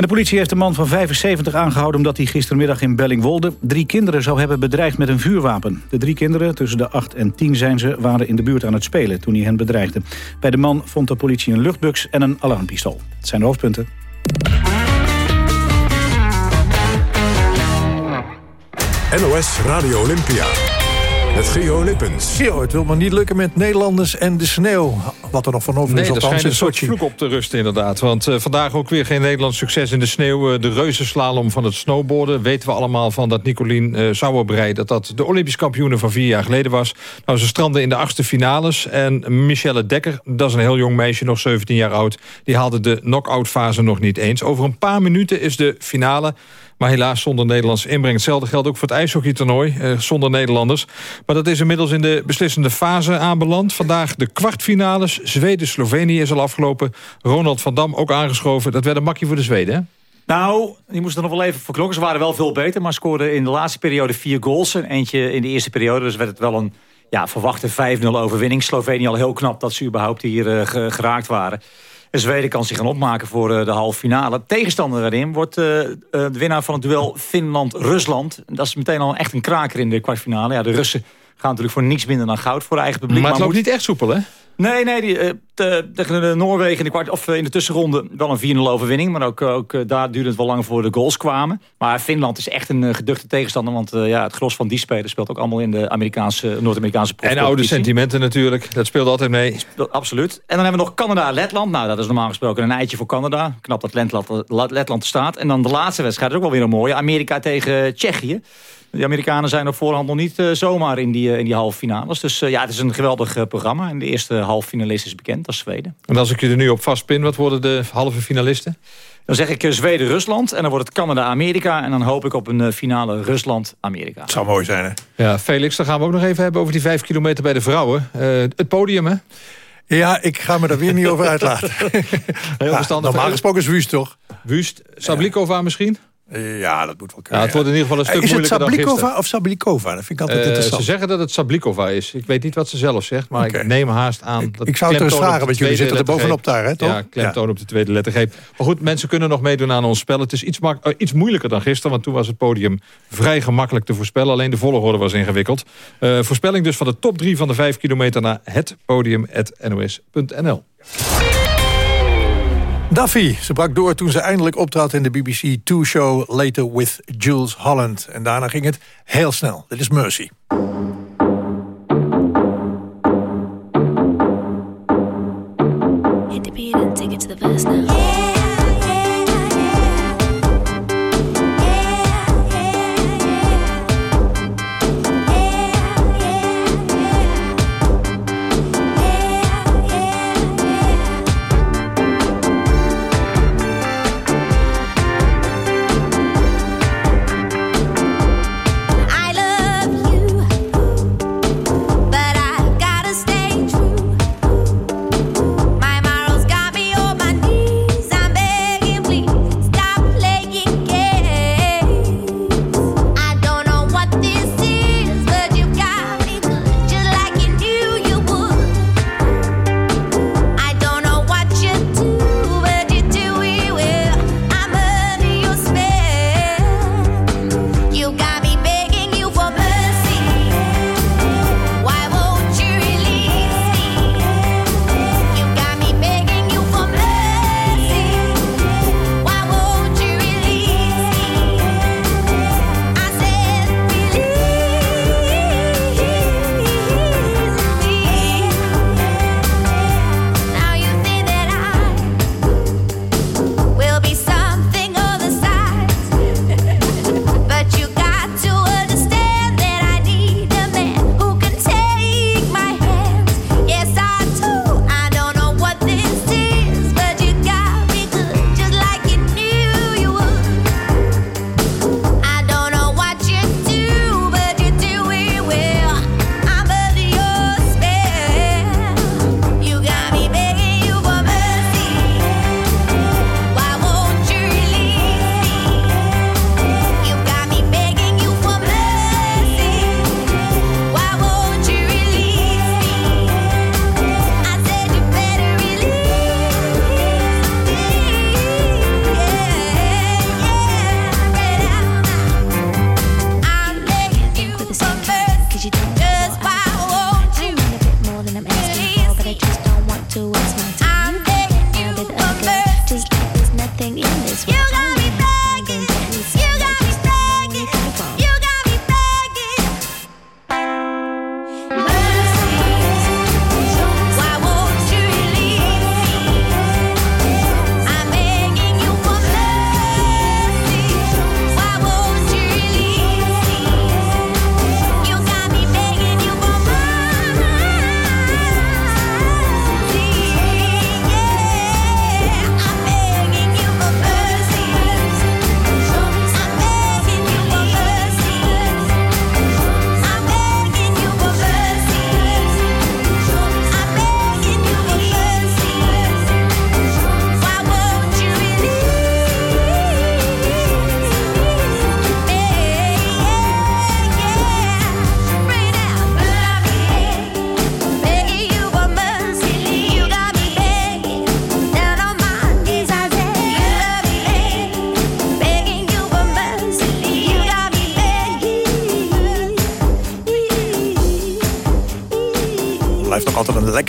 De politie heeft een man van 75 aangehouden... omdat hij gistermiddag in Bellingwolde drie kinderen zou hebben bedreigd met een vuurwapen. De drie kinderen, tussen de 8 en 10 zijn ze, waren in de buurt aan het spelen... toen hij hen bedreigde. Bij de man vond de politie een luchtbux en een alarmpistool. Het zijn de hoofdpunten. NOS Radio Olympia. Met Gio Lippens. Gio, het wil maar niet lukken met Nederlanders en de sneeuw. Wat er nog van over is, nee, althans in Sochi. vloek op te rusten inderdaad. Want uh, vandaag ook weer geen Nederlands succes in de sneeuw. Uh, de reuzenslalom van het snowboarden. Weten we allemaal van dat Nicolien uh, Sauerbrei... dat dat de Olympisch kampioene van vier jaar geleden was. Nou, ze stranden in de achtste finales. En Michelle Dekker, dat is een heel jong meisje, nog 17 jaar oud... die haalde de knock-out fase nog niet eens. Over een paar minuten is de finale... Maar helaas zonder Nederlands inbreng. Hetzelfde geldt ook voor het ijshockeytoernooi, eh, zonder Nederlanders. Maar dat is inmiddels in de beslissende fase aanbeland. Vandaag de kwartfinales. Zweden-Slovenië is al afgelopen. Ronald van Dam ook aangeschoven. Dat werd een makje voor de Zweden? Nou, die moesten er nog wel even voor klokken. Ze waren wel veel beter, maar scoorden in de laatste periode vier goals. En eentje in de eerste periode, dus werd het wel een ja, verwachte 5-0 overwinning. Slovenië al heel knap dat ze überhaupt hier uh, geraakt waren. Zweden kan zich gaan opmaken voor uh, de halve finale. Tegenstander daarin wordt uh, de winnaar van het duel Finland-Rusland. Dat is meteen al echt een kraker in de kwartfinale. Ja, de Russen gaan natuurlijk voor niks minder dan goud voor eigen publiek. Maar het loopt niet echt soepel, hè? Nee, nee die, uh, tegen de Noorwegen in de, kwart, of in de tussenronde wel een 4-0 overwinning. Maar ook, ook daar duurde het wel lang voor de goals kwamen. Maar Finland is echt een geduchte tegenstander. Want ja, het gros van die spelers speelt ook allemaal in de Amerikaanse, Noord-Amerikaanse En oude sentimenten natuurlijk. Dat speelt altijd mee. Speelt, absoluut. En dan hebben we nog Canada-Letland. Nou, dat is normaal gesproken een eitje voor Canada. Knap dat Letland, Letland staat. En dan de laatste wedstrijd is ook wel weer een mooie. Amerika tegen Tsjechië. De Amerikanen zijn op voorhand nog niet uh, zomaar in die, uh, in die halve finales. Dus uh, ja, het is een geweldig programma. En de eerste halve finalist is bekend, als Zweden. En als ik je er nu op vastpin, wat worden de halve finalisten? Dan zeg ik Zweden-Rusland en dan wordt het Canada-Amerika... en dan hoop ik op een finale Rusland-Amerika. Het zou mooi zijn, hè? Ja, Felix, dan gaan we ook nog even hebben over die vijf kilometer bij de vrouwen. het podium, hè? Ja, ik ga me daar weer niet over uitlaten. Heel verstandig. normaal gesproken is Wust, toch? Wust. Sablikova misschien? Ja, dat moet wel kunnen. Ja, het wordt in ieder geval een stuk is moeilijker Is het Sablikova of Sablikova? Dat vind ik altijd uh, interessant. Ze zeggen dat het Sablikova is. Ik weet niet wat ze zelf zegt, maar okay. ik neem haast aan... Ik, dat ik zou het eens vragen, want jullie zitten er bovenop daar, hè, toch? Ja, klemtoon ja. op de tweede lettergreep. Maar goed, mensen kunnen nog meedoen aan ons spel. Het is iets, uh, iets moeilijker dan gisteren, want toen was het podium vrij gemakkelijk te voorspellen. Alleen de volgorde was ingewikkeld. Uh, voorspelling dus van de top drie van de vijf kilometer naar het podium.nos.nl. Duffy, ze brak door toen ze eindelijk optrad in de BBC Two Show Later with Jules Holland. En daarna ging het heel snel. Dit is Mercy. Hit the and it to the now.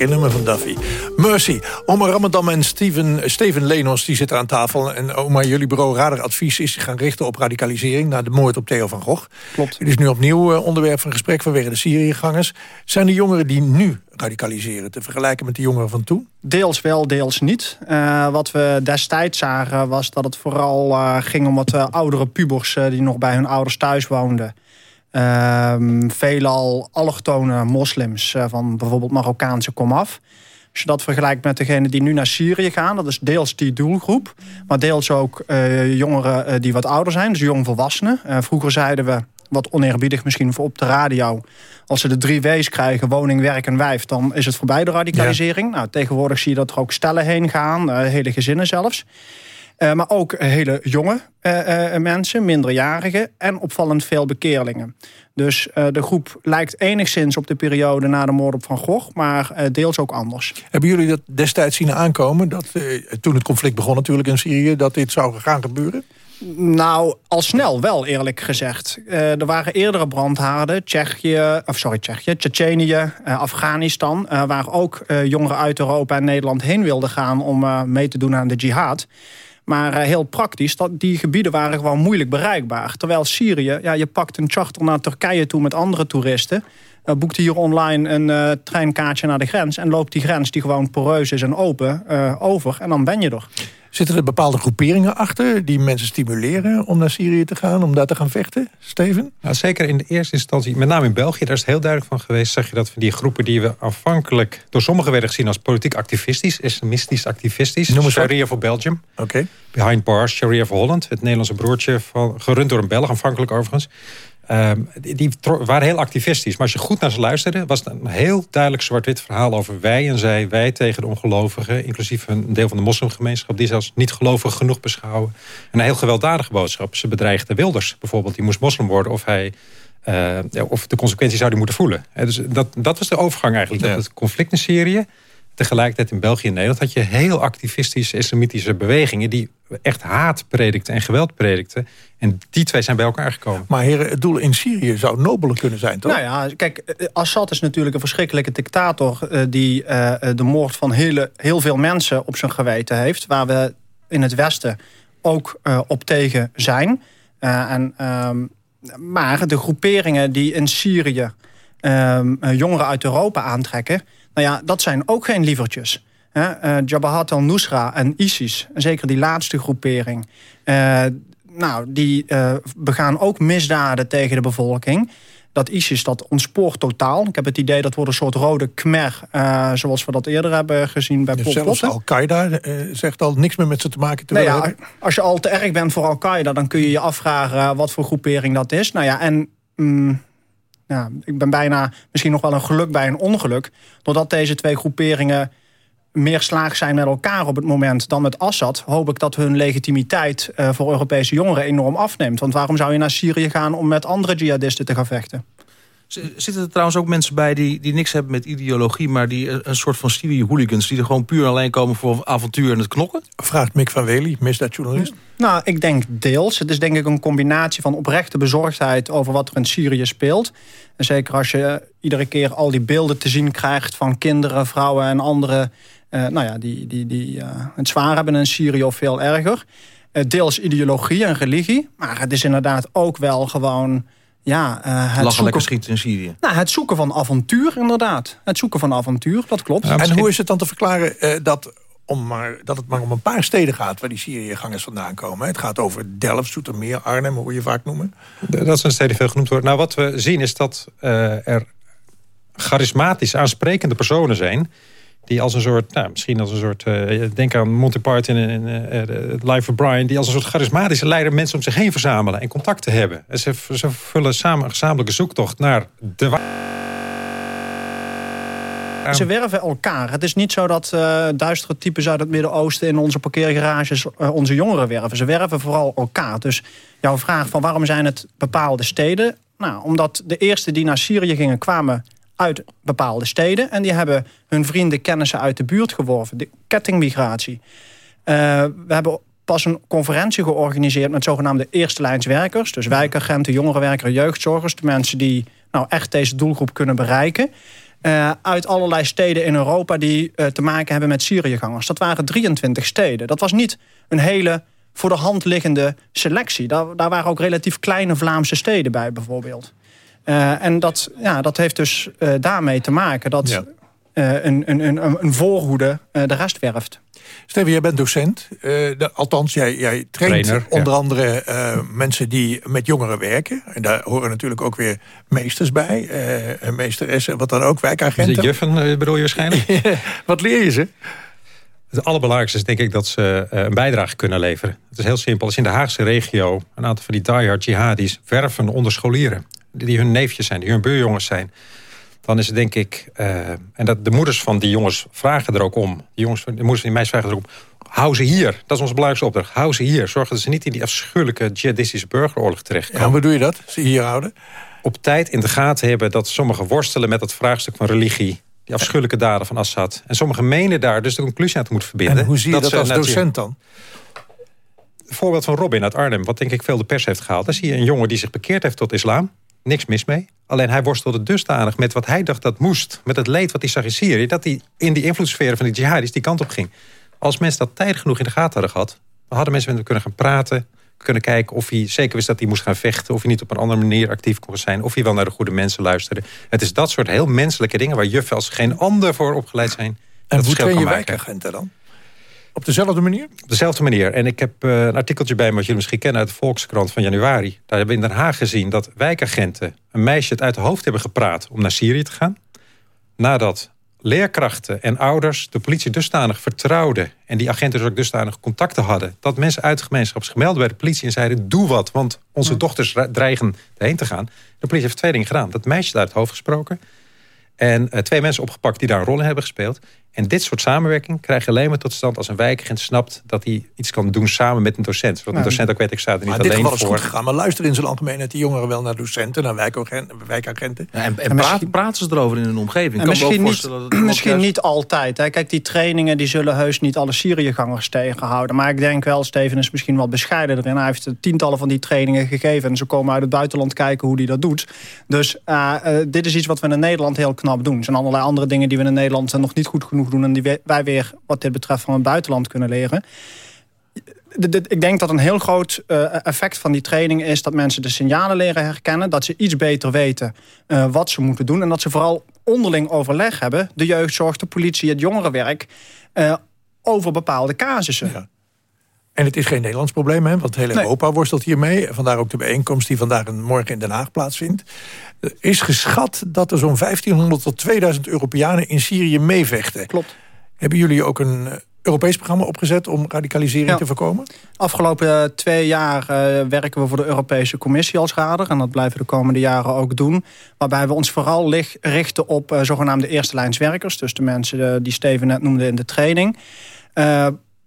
Lekker nummer van Duffy. Mercy. Omar Ramadan en Steven, Steven Lenos die zitten aan tafel. En oma, jullie bureau Radaradvies is gaan richten op radicalisering... na de moord op Theo van Gogh. Klopt. Het is nu opnieuw uh, onderwerp van gesprek vanwege de Syriëgangers. Zijn de jongeren die nu radicaliseren te vergelijken met de jongeren van toen? Deels wel, deels niet. Uh, wat we destijds zagen was dat het vooral uh, ging om wat oudere pubers... die nog bij hun ouders thuis woonden... Um, veelal allochtone moslims uh, van bijvoorbeeld Marokkaanse komaf. Als je dat vergelijkt met degenen die nu naar Syrië gaan... dat is deels die doelgroep, maar deels ook uh, jongeren uh, die wat ouder zijn. Dus jongvolwassenen. Vroeger zeiden we, wat oneerbiedig misschien voor op de radio... als ze de drie W's krijgen, woning, werk en wijf... dan is het voorbij de radicalisering. Ja. Nou, tegenwoordig zie je dat er ook stellen heen gaan, hele gezinnen zelfs. Uh, maar ook hele jonge uh, uh, mensen, minderjarigen en opvallend veel bekeerlingen. Dus de groep lijkt enigszins op de periode na de moord op Van Gogh, maar deels ook anders. Hebben jullie dat destijds zien aankomen, dat, toen het conflict begon natuurlijk in Syrië, dat dit zou gaan gebeuren? Nou, al snel wel, eerlijk gezegd. Er waren eerdere brandhaarden, Tsjechië, of sorry, Tsjechië, Tsjetsjenië, Afghanistan... Waar ook jongeren uit Europa en Nederland heen wilden gaan... om mee te doen aan de jihad. Maar uh, heel praktisch, dat, die gebieden waren gewoon moeilijk bereikbaar. Terwijl Syrië, ja, je pakt een charter naar Turkije toe met andere toeristen... Uh, boekt hier online een uh, treinkaartje naar de grens... en loopt die grens, die gewoon poreus is en open, over. En dan ben je er. Zitten er bepaalde groeperingen achter die mensen stimuleren om naar Syrië te gaan, om daar te gaan vechten, Steven? Nou, zeker in de eerste instantie, met name in België, daar is het heel duidelijk van geweest, zeg je dat van die groepen die we afhankelijk door sommigen werden gezien als politiek activistisch, islamistisch activistisch. Noem eens Sharia voor Belgium. Oké. Okay. Behind Bars, Sharia voor Holland, het Nederlandse broertje, van, gerund door een Belg, aanvankelijk overigens. Um, die waren heel activistisch. Maar als je goed naar ze luisterde... was het een heel duidelijk zwart-wit verhaal over wij en zij. Wij tegen de ongelovigen. Inclusief een deel van de moslimgemeenschap... die zelfs niet gelovig genoeg beschouwen. En een heel gewelddadige boodschap. Ze bedreigden Wilders bijvoorbeeld. Die moest moslim worden of hij... Uh, of de consequenties zou hij moeten voelen. dus dat, dat was de overgang eigenlijk. Ja. Het conflict in Syrië tegelijkertijd in België en Nederland had je heel activistische islamitische bewegingen die echt haat predikten en geweld predikten. En die twee zijn bij elkaar gekomen. Maar heren, het doel in Syrië zou nobeler kunnen zijn, toch? Nou ja, kijk, eh, Assad is natuurlijk een verschrikkelijke dictator... Uh, die uh, de moord van hele, heel veel mensen op zijn geweten heeft... waar we in het Westen ook uh, op tegen zijn. en, um, maar de groeperingen die in Syrië um, jongeren uit Europa aantrekken... Nou ja, dat zijn ook geen lievertjes. Uh, Jabhat al-Nusra en ISIS, zeker die laatste groepering... Uh, nou, die uh, begaan ook misdaden tegen de bevolking. Dat ISIS, dat ontspoort totaal. Ik heb het idee dat wordt een soort rode kmer... Uh, zoals we dat eerder hebben gezien bij Pol Zelfs Al-Qaeda zegt al niks meer met ze te maken te nee, willen ja, Als je al te erg bent voor Al-Qaeda... dan kun je je afvragen wat voor groepering dat is. Nou ja, en... Mm, ja, ik ben bijna misschien nog wel een geluk bij een ongeluk. Doordat deze twee groeperingen meer slaag zijn met elkaar op het moment dan met Assad... hoop ik dat hun legitimiteit uh, voor Europese jongeren enorm afneemt. Want waarom zou je naar Syrië gaan om met andere jihadisten te gaan vechten? Zitten er trouwens ook mensen bij die, die niks hebben met ideologie... maar die een soort van Syrië-hooligans... die er gewoon puur alleen komen voor avontuur en het knokken? Vraagt Mick van Wely, misdaadjournalist. Nou, ik denk deels. Het is denk ik een combinatie van oprechte bezorgdheid... over wat er in Syrië speelt. En zeker als je iedere keer al die beelden te zien krijgt... van kinderen, vrouwen en anderen... Uh, nou ja, die, die, die uh, het zwaar hebben in Syrië of veel erger. Uh, deels ideologie en religie. Maar het is inderdaad ook wel gewoon ja, uh, het zoeken... schieten in Syrië. Nou, het zoeken van avontuur, inderdaad. Het zoeken van avontuur, dat klopt. Ja, en hoe is het dan te verklaren uh, dat, om maar, dat het maar om een paar steden gaat... waar die Syriëgangers vandaan komen? Het gaat over Delft, Zoetermeer, Arnhem, hoe je vaak noemen. Dat zijn steden veel genoemd worden. Nou, wat we zien is dat uh, er charismatisch aansprekende personen zijn die als een soort, nou, misschien als een soort, uh, denk aan Monty Python en uh, Life of Brian, die als een soort charismatische leider mensen om zich heen verzamelen en contacten hebben. En ze, vullen samen een gezamenlijke zoektocht naar de ze werven elkaar. Het is niet zo dat duistere types uit het Midden-Oosten... in onze parkeergarages onze jongeren werven. Ze werven vooral elkaar. Dus jouw vraag van waarom zijn het bepaalde steden? Nou, omdat de eerste die naar Syrië gingen kwamen uit bepaalde steden. En die hebben hun vrienden, kennissen uit de buurt geworven. De kettingmigratie. Uh, we hebben pas een conferentie georganiseerd met zogenaamde eerste lijnswerkers. Dus wijkagenten, jongerenwerkers, jeugdzorgers. De mensen die nou echt deze doelgroep kunnen bereiken. Uh, uit allerlei steden in Europa die uh, te maken hebben met Syriëgangers. Dat waren 23 steden. Dat was niet een hele voor de hand liggende selectie. Daar, daar waren ook relatief kleine Vlaamse steden bij bijvoorbeeld. Uh, en dat, ja, dat heeft dus uh, daarmee te maken dat uh, een, een, een, een voorhoede de rest werft. Steven, jij bent docent. althans, jij, jij traint Trainer, onder andere mensen die met jongeren werken. En daar horen natuurlijk ook weer meesters bij. Uh, meesteressen, wat dan ook, wijkagenten. De juffen bedoel je waarschijnlijk? wat leer je ze? Het allerbelangrijkste is denk ik dat ze een bijdrage kunnen leveren. Het is heel simpel. Als in de Haagse regio een aantal van die diehard jihadis werven onder scholieren. Die hun neefjes zijn, die hun buurjongens zijn dan is het denk ik... Uh, en dat de moeders van die jongens vragen er ook om. Die jongens, de moeders van die meisjes vragen er ook om. Hou ze hier. Dat is onze belangrijkste opdracht. Hou ze hier. Zorg dat ze niet in die afschuwelijke jihadistische burgeroorlog terechtkomen. Ja, hoe doe je dat? Ze hier houden? Op tijd in de gaten hebben dat sommigen worstelen met het vraagstuk van religie. Die afschuwelijke daden van Assad. En sommigen menen daar dus de conclusie aan te moeten verbinden. En hoe zie je dat, dat als docent dan? voorbeeld van Robin uit Arnhem, wat denk ik veel de pers heeft gehaald. Daar zie je een jongen die zich bekeerd heeft tot islam. Niks mis mee. Alleen hij worstelde dusdanig met wat hij dacht dat moest. Met het leed wat hij zag in Syrië. Dat hij in die invloedssferen van die jihadis die kant op ging. Als mensen dat tijdig genoeg in de gaten hadden gehad... dan hadden mensen met hem kunnen gaan praten. Kunnen kijken of hij zeker wist dat hij moest gaan vechten. Of hij niet op een andere manier actief kon zijn. Of hij wel naar de goede mensen luisterde. Het is dat soort heel menselijke dingen... waar juffen als geen ander voor opgeleid zijn. En hoe train je wijkagenten dan? Op dezelfde manier? Op dezelfde manier. En ik heb uh, een artikeltje bij me, wat jullie misschien kennen... uit de Volkskrant van januari. Daar hebben we in Den Haag gezien dat wijkagenten... een meisje het uit de hoofd hebben gepraat om naar Syrië te gaan. Nadat leerkrachten en ouders de politie dusdanig vertrouwden... en die agenten dus ook dusdanig contacten hadden... dat mensen uit de gemeenschap zich melden bij de politie en zeiden... doe wat, want onze dochters dreigen erheen te gaan. De politie heeft twee dingen gedaan. Dat meisje uit het hoofd gesproken... En uh, twee mensen opgepakt die daar een rol in hebben gespeeld. En dit soort samenwerking krijg je alleen maar tot stand... als een wijkagent snapt dat hij iets kan doen samen met een docent. Zodat een docent ook weet, ik sta er niet alleen voor. Maar dit is goed gegaan. Maar luister in zijn algemeenheid die jongeren wel naar docenten... naar wijkagenten. Ja, en, en, praten, praten ze erover in hun omgeving? En misschien niet, misschien niet altijd. Hè. Kijk, die trainingen die zullen heus niet alle Syriëgangers tegenhouden. Maar ik denk wel, Steven is misschien wel bescheiden erin. Hij heeft tientallen van die trainingen gegeven. En ze komen uit het buitenland kijken hoe hij dat doet. Dus uh, uh, dit is iets wat we in Nederland heel knap doen. Er zijn allerlei andere dingen die we in Nederland nog niet goed genoeg doen... en die wij weer wat dit betreft van het buitenland kunnen leren. Ik denk dat een heel groot eh, effect van die training is... dat mensen de signalen leren herkennen. Dat ze iets beter weten uh, wat ze moeten doen. En dat ze vooral onderling overleg hebben. De jeugdzorg, de politie, het jongerenwerk... Uh, over bepaalde casussen. Ja. En het is geen Nederlands probleem, hè? want heel Europa worstelt hiermee. Vandaar ook de bijeenkomst die vandaag en morgen in Den Haag plaatsvindt. Er is geschat dat er zo'n 1500 tot 2000 Europeanen in Syrië meevechten. Klopt. Hebben jullie ook een eh, Europees programma opgezet om radicalisering te voorkomen? Afgelopen uh, twee jaar uh, werken we voor de Europese Commissie als rader. En dat blijven we de komende jaren ook doen. Waarbij we ons vooral richten op uh, zogenaamde eerste lijnswerkers. Dus de mensen die Steven net noemde in de training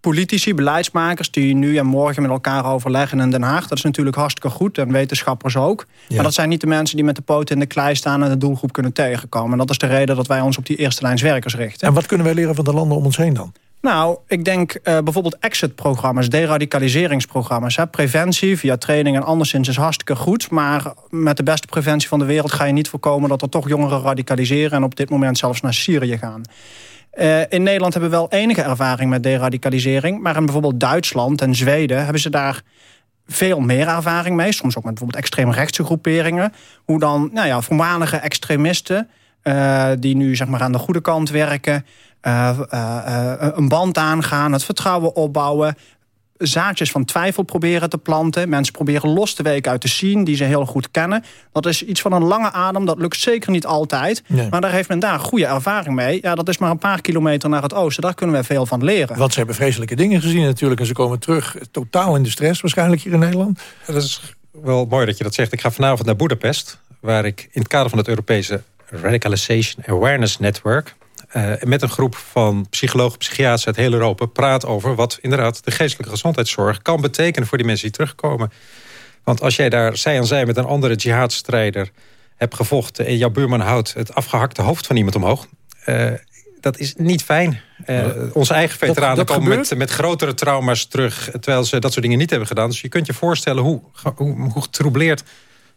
politici, beleidsmakers... die nu en morgen met elkaar overleggen in Den Haag. Dat is natuurlijk hartstikke goed en wetenschappers ook. Maar dat zijn niet de mensen die met de poten in de klei staan... en de doelgroep kunnen tegenkomen. En dat is de reden dat wij ons op die eerste lijnswerkers richten. En wat kunnen wij leren van de landen om ons heen dan? Nou, ik denk uh, bijvoorbeeld exit-programma's, deradicaliseringsprogramma's. Hè. Preventie via training en anderszins is hartstikke goed. Maar met de beste preventie van de wereld ga je niet voorkomen... dat er toch jongeren radicaliseren en op dit moment zelfs naar Syrië gaan. Uh, in Nederland hebben we wel enige ervaring met deradicalisering. Maar in bijvoorbeeld Duitsland en Zweden hebben ze daar veel meer ervaring mee. Soms ook met bijvoorbeeld extreemrechtse groeperingen. Hoe dan nou ja, voormalige extremisten... Uh, die nu zeg maar, aan de goede kant werken... Uh, een band aangaan, het vertrouwen opbouwen zaadjes van twijfel proberen te planten. Mensen proberen los te weken uit de scene die ze heel goed kennen. Dat is iets van een lange adem, dat lukt zeker niet altijd. Maar daar heeft men daar goede ervaring mee. Ja, dat is maar een paar kilometer naar het oosten. Daar kunnen we veel van leren. Want ze hebben vreselijke dingen gezien natuurlijk. En ze komen terug totaal in de stress waarschijnlijk hier in Nederland. Dat is wel mooi dat je dat zegt. Ik ga vanavond naar Budapest. Waar ik in het kader van het Europese Radicalization Awareness Network uh, met een groep van psychologen, psychiaters uit heel Europa... praat over wat inderdaad de geestelijke gezondheidszorg kan betekenen... voor die mensen die terugkomen. Want als jij daar zij aan zij met een andere jihadstrijder hebt gevochten... en jouw buurman houdt het afgehakte hoofd van iemand omhoog... Uh, dat is niet fijn. Uh, onze eigen veteranen komen met, met grotere trauma's terug... terwijl ze dat soort dingen niet hebben gedaan. Dus je kunt je voorstellen hoe, hoe, hoe getroubleerd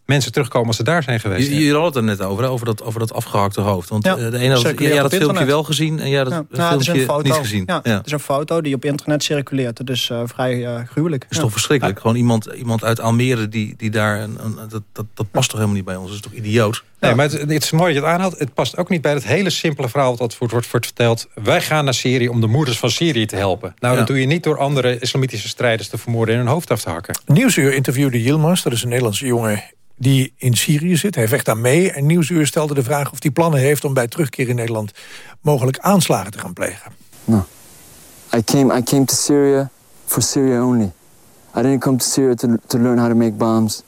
mensen terugkomen als ze daar zijn geweest. Je, je had het er net over, over dat, over dat afgehakte hoofd. Want ja, eh, de ene had, jij had het filmpje wel gezien en jij had het ja, nou, filmpje niet gezien. Ja, Het is een foto die op internet circuleert. Het is uh, vrij uh, gruwelijk. Het is toch verschrikkelijk. Gewoon iemand, iemand uit Almere die, die daar... Een, een, dat, dat, dat past toch helemaal niet bij ons. Dat is toch idioot? Nee, maar het, het is mooi dat je het aanhaalt. Het past ook niet bij het hele simpele verhaal... wat wordt, wordt, wordt verteld. Wij gaan naar Syrië om de moeders van Syrië te helpen. Nou, Ja. dat doe je niet door andere islamitische strijders te vermoorden... en hun hoofd af te hakken. Nieuwsuur interviewde Yilmaz, dat is een Nederlandse jongen die in Syrië zit. Hij vecht daar mee en Nieuwsuur stelde de vraag of hij plannen heeft... om bij terugkeer in Nederland mogelijk aanslagen te gaan plegen. No. I came I came to Syria for Syria only. I didn't come to Syria to to learn how to make bombs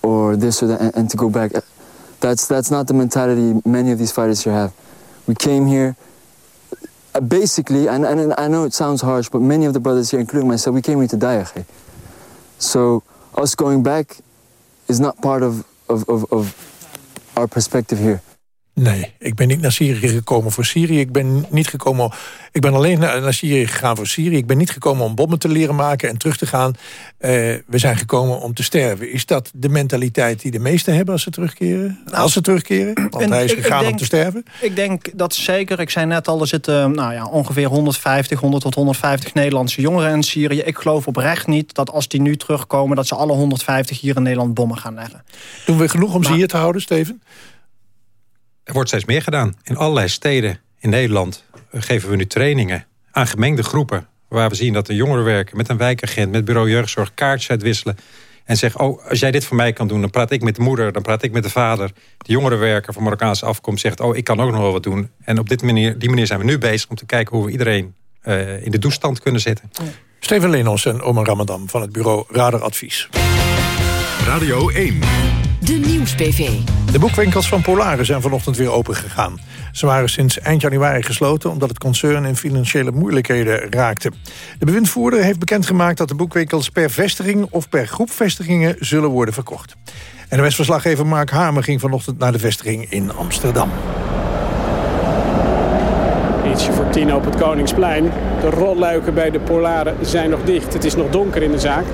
or this or that and to go back. That's that's not the mentality many of these fighters here have. We came here uh, basically and, and I know it sounds harsh, but many of the brothers here, including myself, we came here to die. So us going back is not part of, of, of, of our perspective here. Nee, ik ben niet naar Syrië gekomen voor Syrië. Ik ben, niet gekomen, om- ik ben alleen naar, naar Syrië gegaan voor Syrië. Ik ben niet gekomen om bommen te leren maken en terug te gaan. Eh, we zijn gekomen om te sterven. Is dat de mentaliteit die de meesten hebben als ze terugkeren? als ze terugkeren? Want Nou, hij is ik- ik gegaan om te sterven. Ik denk dat zeker, ik zei net al, er zitten nou ja, ongeveer 150, 100 tot 150 Nederlandse jongeren in Syrië. Ik geloof oprecht niet dat als die nu terugkomen... dat ze alle 150 hier in Nederland bommen gaan leggen. Doen we genoeg om ze hier te houden, Steven? Er wordt steeds meer gedaan. In allerlei steden in Nederland geven we nu trainingen aan gemengde groepen. Waar we zien dat de jongeren werken met een wijkagent, met bureau jeugdzorg, kaartjes uitwisselen. En zeggen, oh, als jij dit voor mij kan doen, dan praat ik met de moeder, dan praat ik met de vader. De jongerenwerker van Marokkaanse afkomst zegt, oh, ik kan ook nog wel wat doen. En op dit manier, die manier zijn we nu bezig om te kijken hoe we iedereen eh, in de doestand kunnen zetten. Steven Lenos en Omar Ramadan van het bureau Radar Advies. Radio 1. De Nieuws-PV. De boekwinkels van Polaris zijn vanochtend weer open gegaan. Ze waren sinds eind januari gesloten omdat het concern in financiële moeilijkheden raakte. De bewindvoerder heeft bekendgemaakt dat de boekwinkels per vestiging of per groep vestigingen zullen worden verkocht. En de Westverslaggever Mark Hamer ging vanochtend naar de vestiging in Amsterdam. Ietsje voor tien op het Koningsplein. De rolluiken bij de Polaren zijn nog dicht. Het is nog donker in de zaak.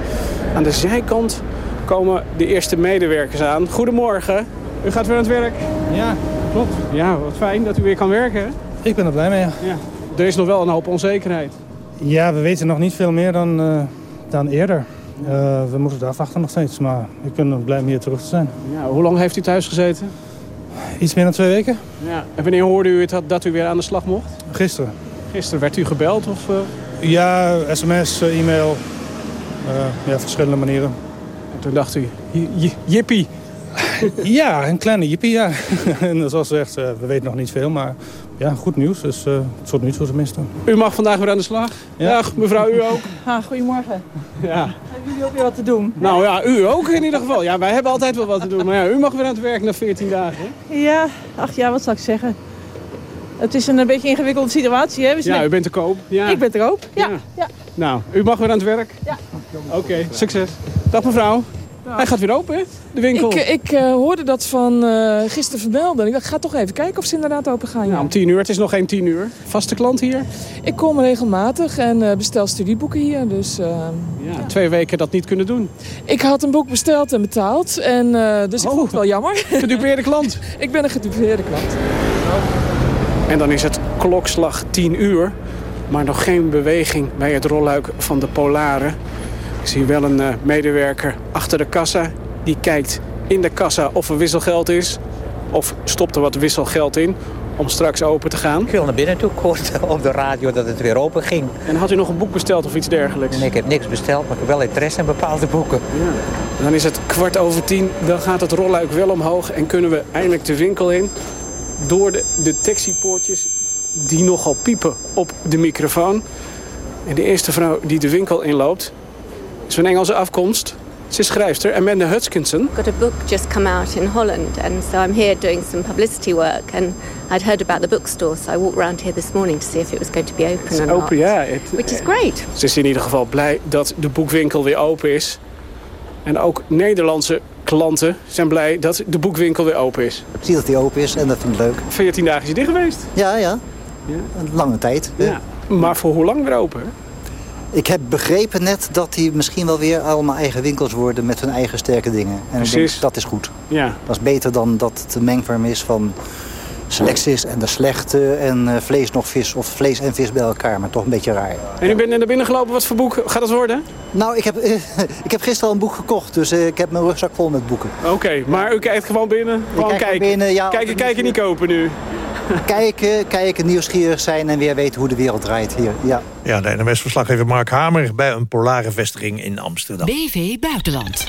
Aan de zijkant komen de eerste medewerkers aan. Goedemorgen. U gaat weer aan het werk? Ja, klopt. Ja, wat fijn dat u weer kan werken. Ik ben er blij mee. Ja. Ja. Er is nog wel een hoop onzekerheid. Ja, we weten nog niet veel meer dan, eh, dan eerder. Eh, we moeten het afwachten nog steeds, maar ik ben blij om hier terug te zijn. Ja, hoe lang heeft u thuis gezeten? Iets meer dan twee weken? Ja. En wanneer hoorde u het dat, dat u weer aan de slag mocht? Gisteren. Gisteren werd u gebeld of... eh? Ja, sms, e-mail. Ja, verschillende manieren. En toen dacht u, jippie. ja, een kleine jippie, ja. en zoals gezegd, eh, we weten nog niet veel, maar ja, goed nieuws. Dus eh tot nu toe tenminste. U mag vandaag weer aan de slag. Dag, mevrouw, u ook. Ah, goedemorgen. Ja. Hebben jullie ook weer wat te doen? Nou ja, u ook in ieder geval. Ja, wij hebben altijd wel wat te doen. Maar ja, u mag weer aan het werk na 14 dagen. hè? Ja, ach ja, wat zal ik zeggen? Het is een, een beetje ingewikkelde situatie, hè? We zijn- Ja, u bent te koop. Ja. Ik ben er ook. Ja. ja. Nou, u mag weer aan het werk. Ja. Oké, succes. Dag mevrouw. Hij gaat weer open, hè? De winkel. Ik, ik eh, hoorde dat van eh, gisteren vermelden. Ik dacht, ga toch even kijken of ze inderdaad open gaan. Ja, om 10 uur. Het is nog geen 10 uur. Vaste klant hier? Ik kom regelmatig en eh, bestel studieboeken hier. Dus, eh, Ja, twee weken dat niet kunnen doen. ik had een boek besteld en betaald. En, eh, dus ik vond het wel jammer. Gedupeerde klant? ik ben een gedupeerde klant. En dan is het klokslag 10 uur. Maar nog geen beweging bij het rolluik van de Polaren. Ik zie wel een eh, medewerker achter de kassa. Die kijkt in de kassa of er wisselgeld is. Of stopt er wat wisselgeld in om straks open te gaan. Ik wil naar binnen toe. Ik hoorde op de radio dat het weer open ging. En had u nog een boek besteld of iets dergelijks? Nee, ik heb niks besteld, maar ik heb wel interesse in bepaalde boeken. Dan is het kwart over tien, dan gaat het rolluik wel omhoog... en kunnen we eindelijk de winkel in. Door de detectiepoortjes die nogal piepen op de microfoon. En de eerste vrouw die de winkel inloopt... is van Engelse afkomst. Ze is schrijfster, Amanda Hutchinson. got a book just come out in Holland, and so I'm here doing some publicity work. And I'd heard about the bookstore, so I walked around here this morning to see if it was going to be open It's or open, not. ja. Het- Which is great. Ze is in ieder geval blij dat de boekwinkel weer open is. En ook Nederlandse klanten zijn blij dat de boekwinkel weer open is. Ik zie dat die open is en dat vind ik leuk. 14 dagen is hij dicht geweest. Ja, ja. Een lange tijd. Ja. Maar voor hoe lang weer open? Ik heb begrepen net dat die misschien wel weer allemaal eigen winkels worden met hun eigen sterke dingen. En ik Precies. denk, dat is goed. Ja. Dat is beter dan dat het een mengvorm is van selecties en de slechte en uh, vlees nog vis of vlees en vis bij elkaar. Maar toch een beetje raar. En u bent naar binnen gelopen. Wat voor boek gaat het worden? Nou, ik heb, ik heb gisteren al een boek gekocht. Dus uh, ik heb mijn rugzak vol met boeken. Oké, maar u kijkt gewoon binnen? Gewoon kijken. Binnen, ja, kijken, kijken, niet kopen nu? kijken, kijken, nieuwsgierig zijn en weer weten hoe de wereld draait hier. Ja, ja de NMS-verslaggever Mark Hamer bij een polare vestiging in Amsterdam. BV Buitenland.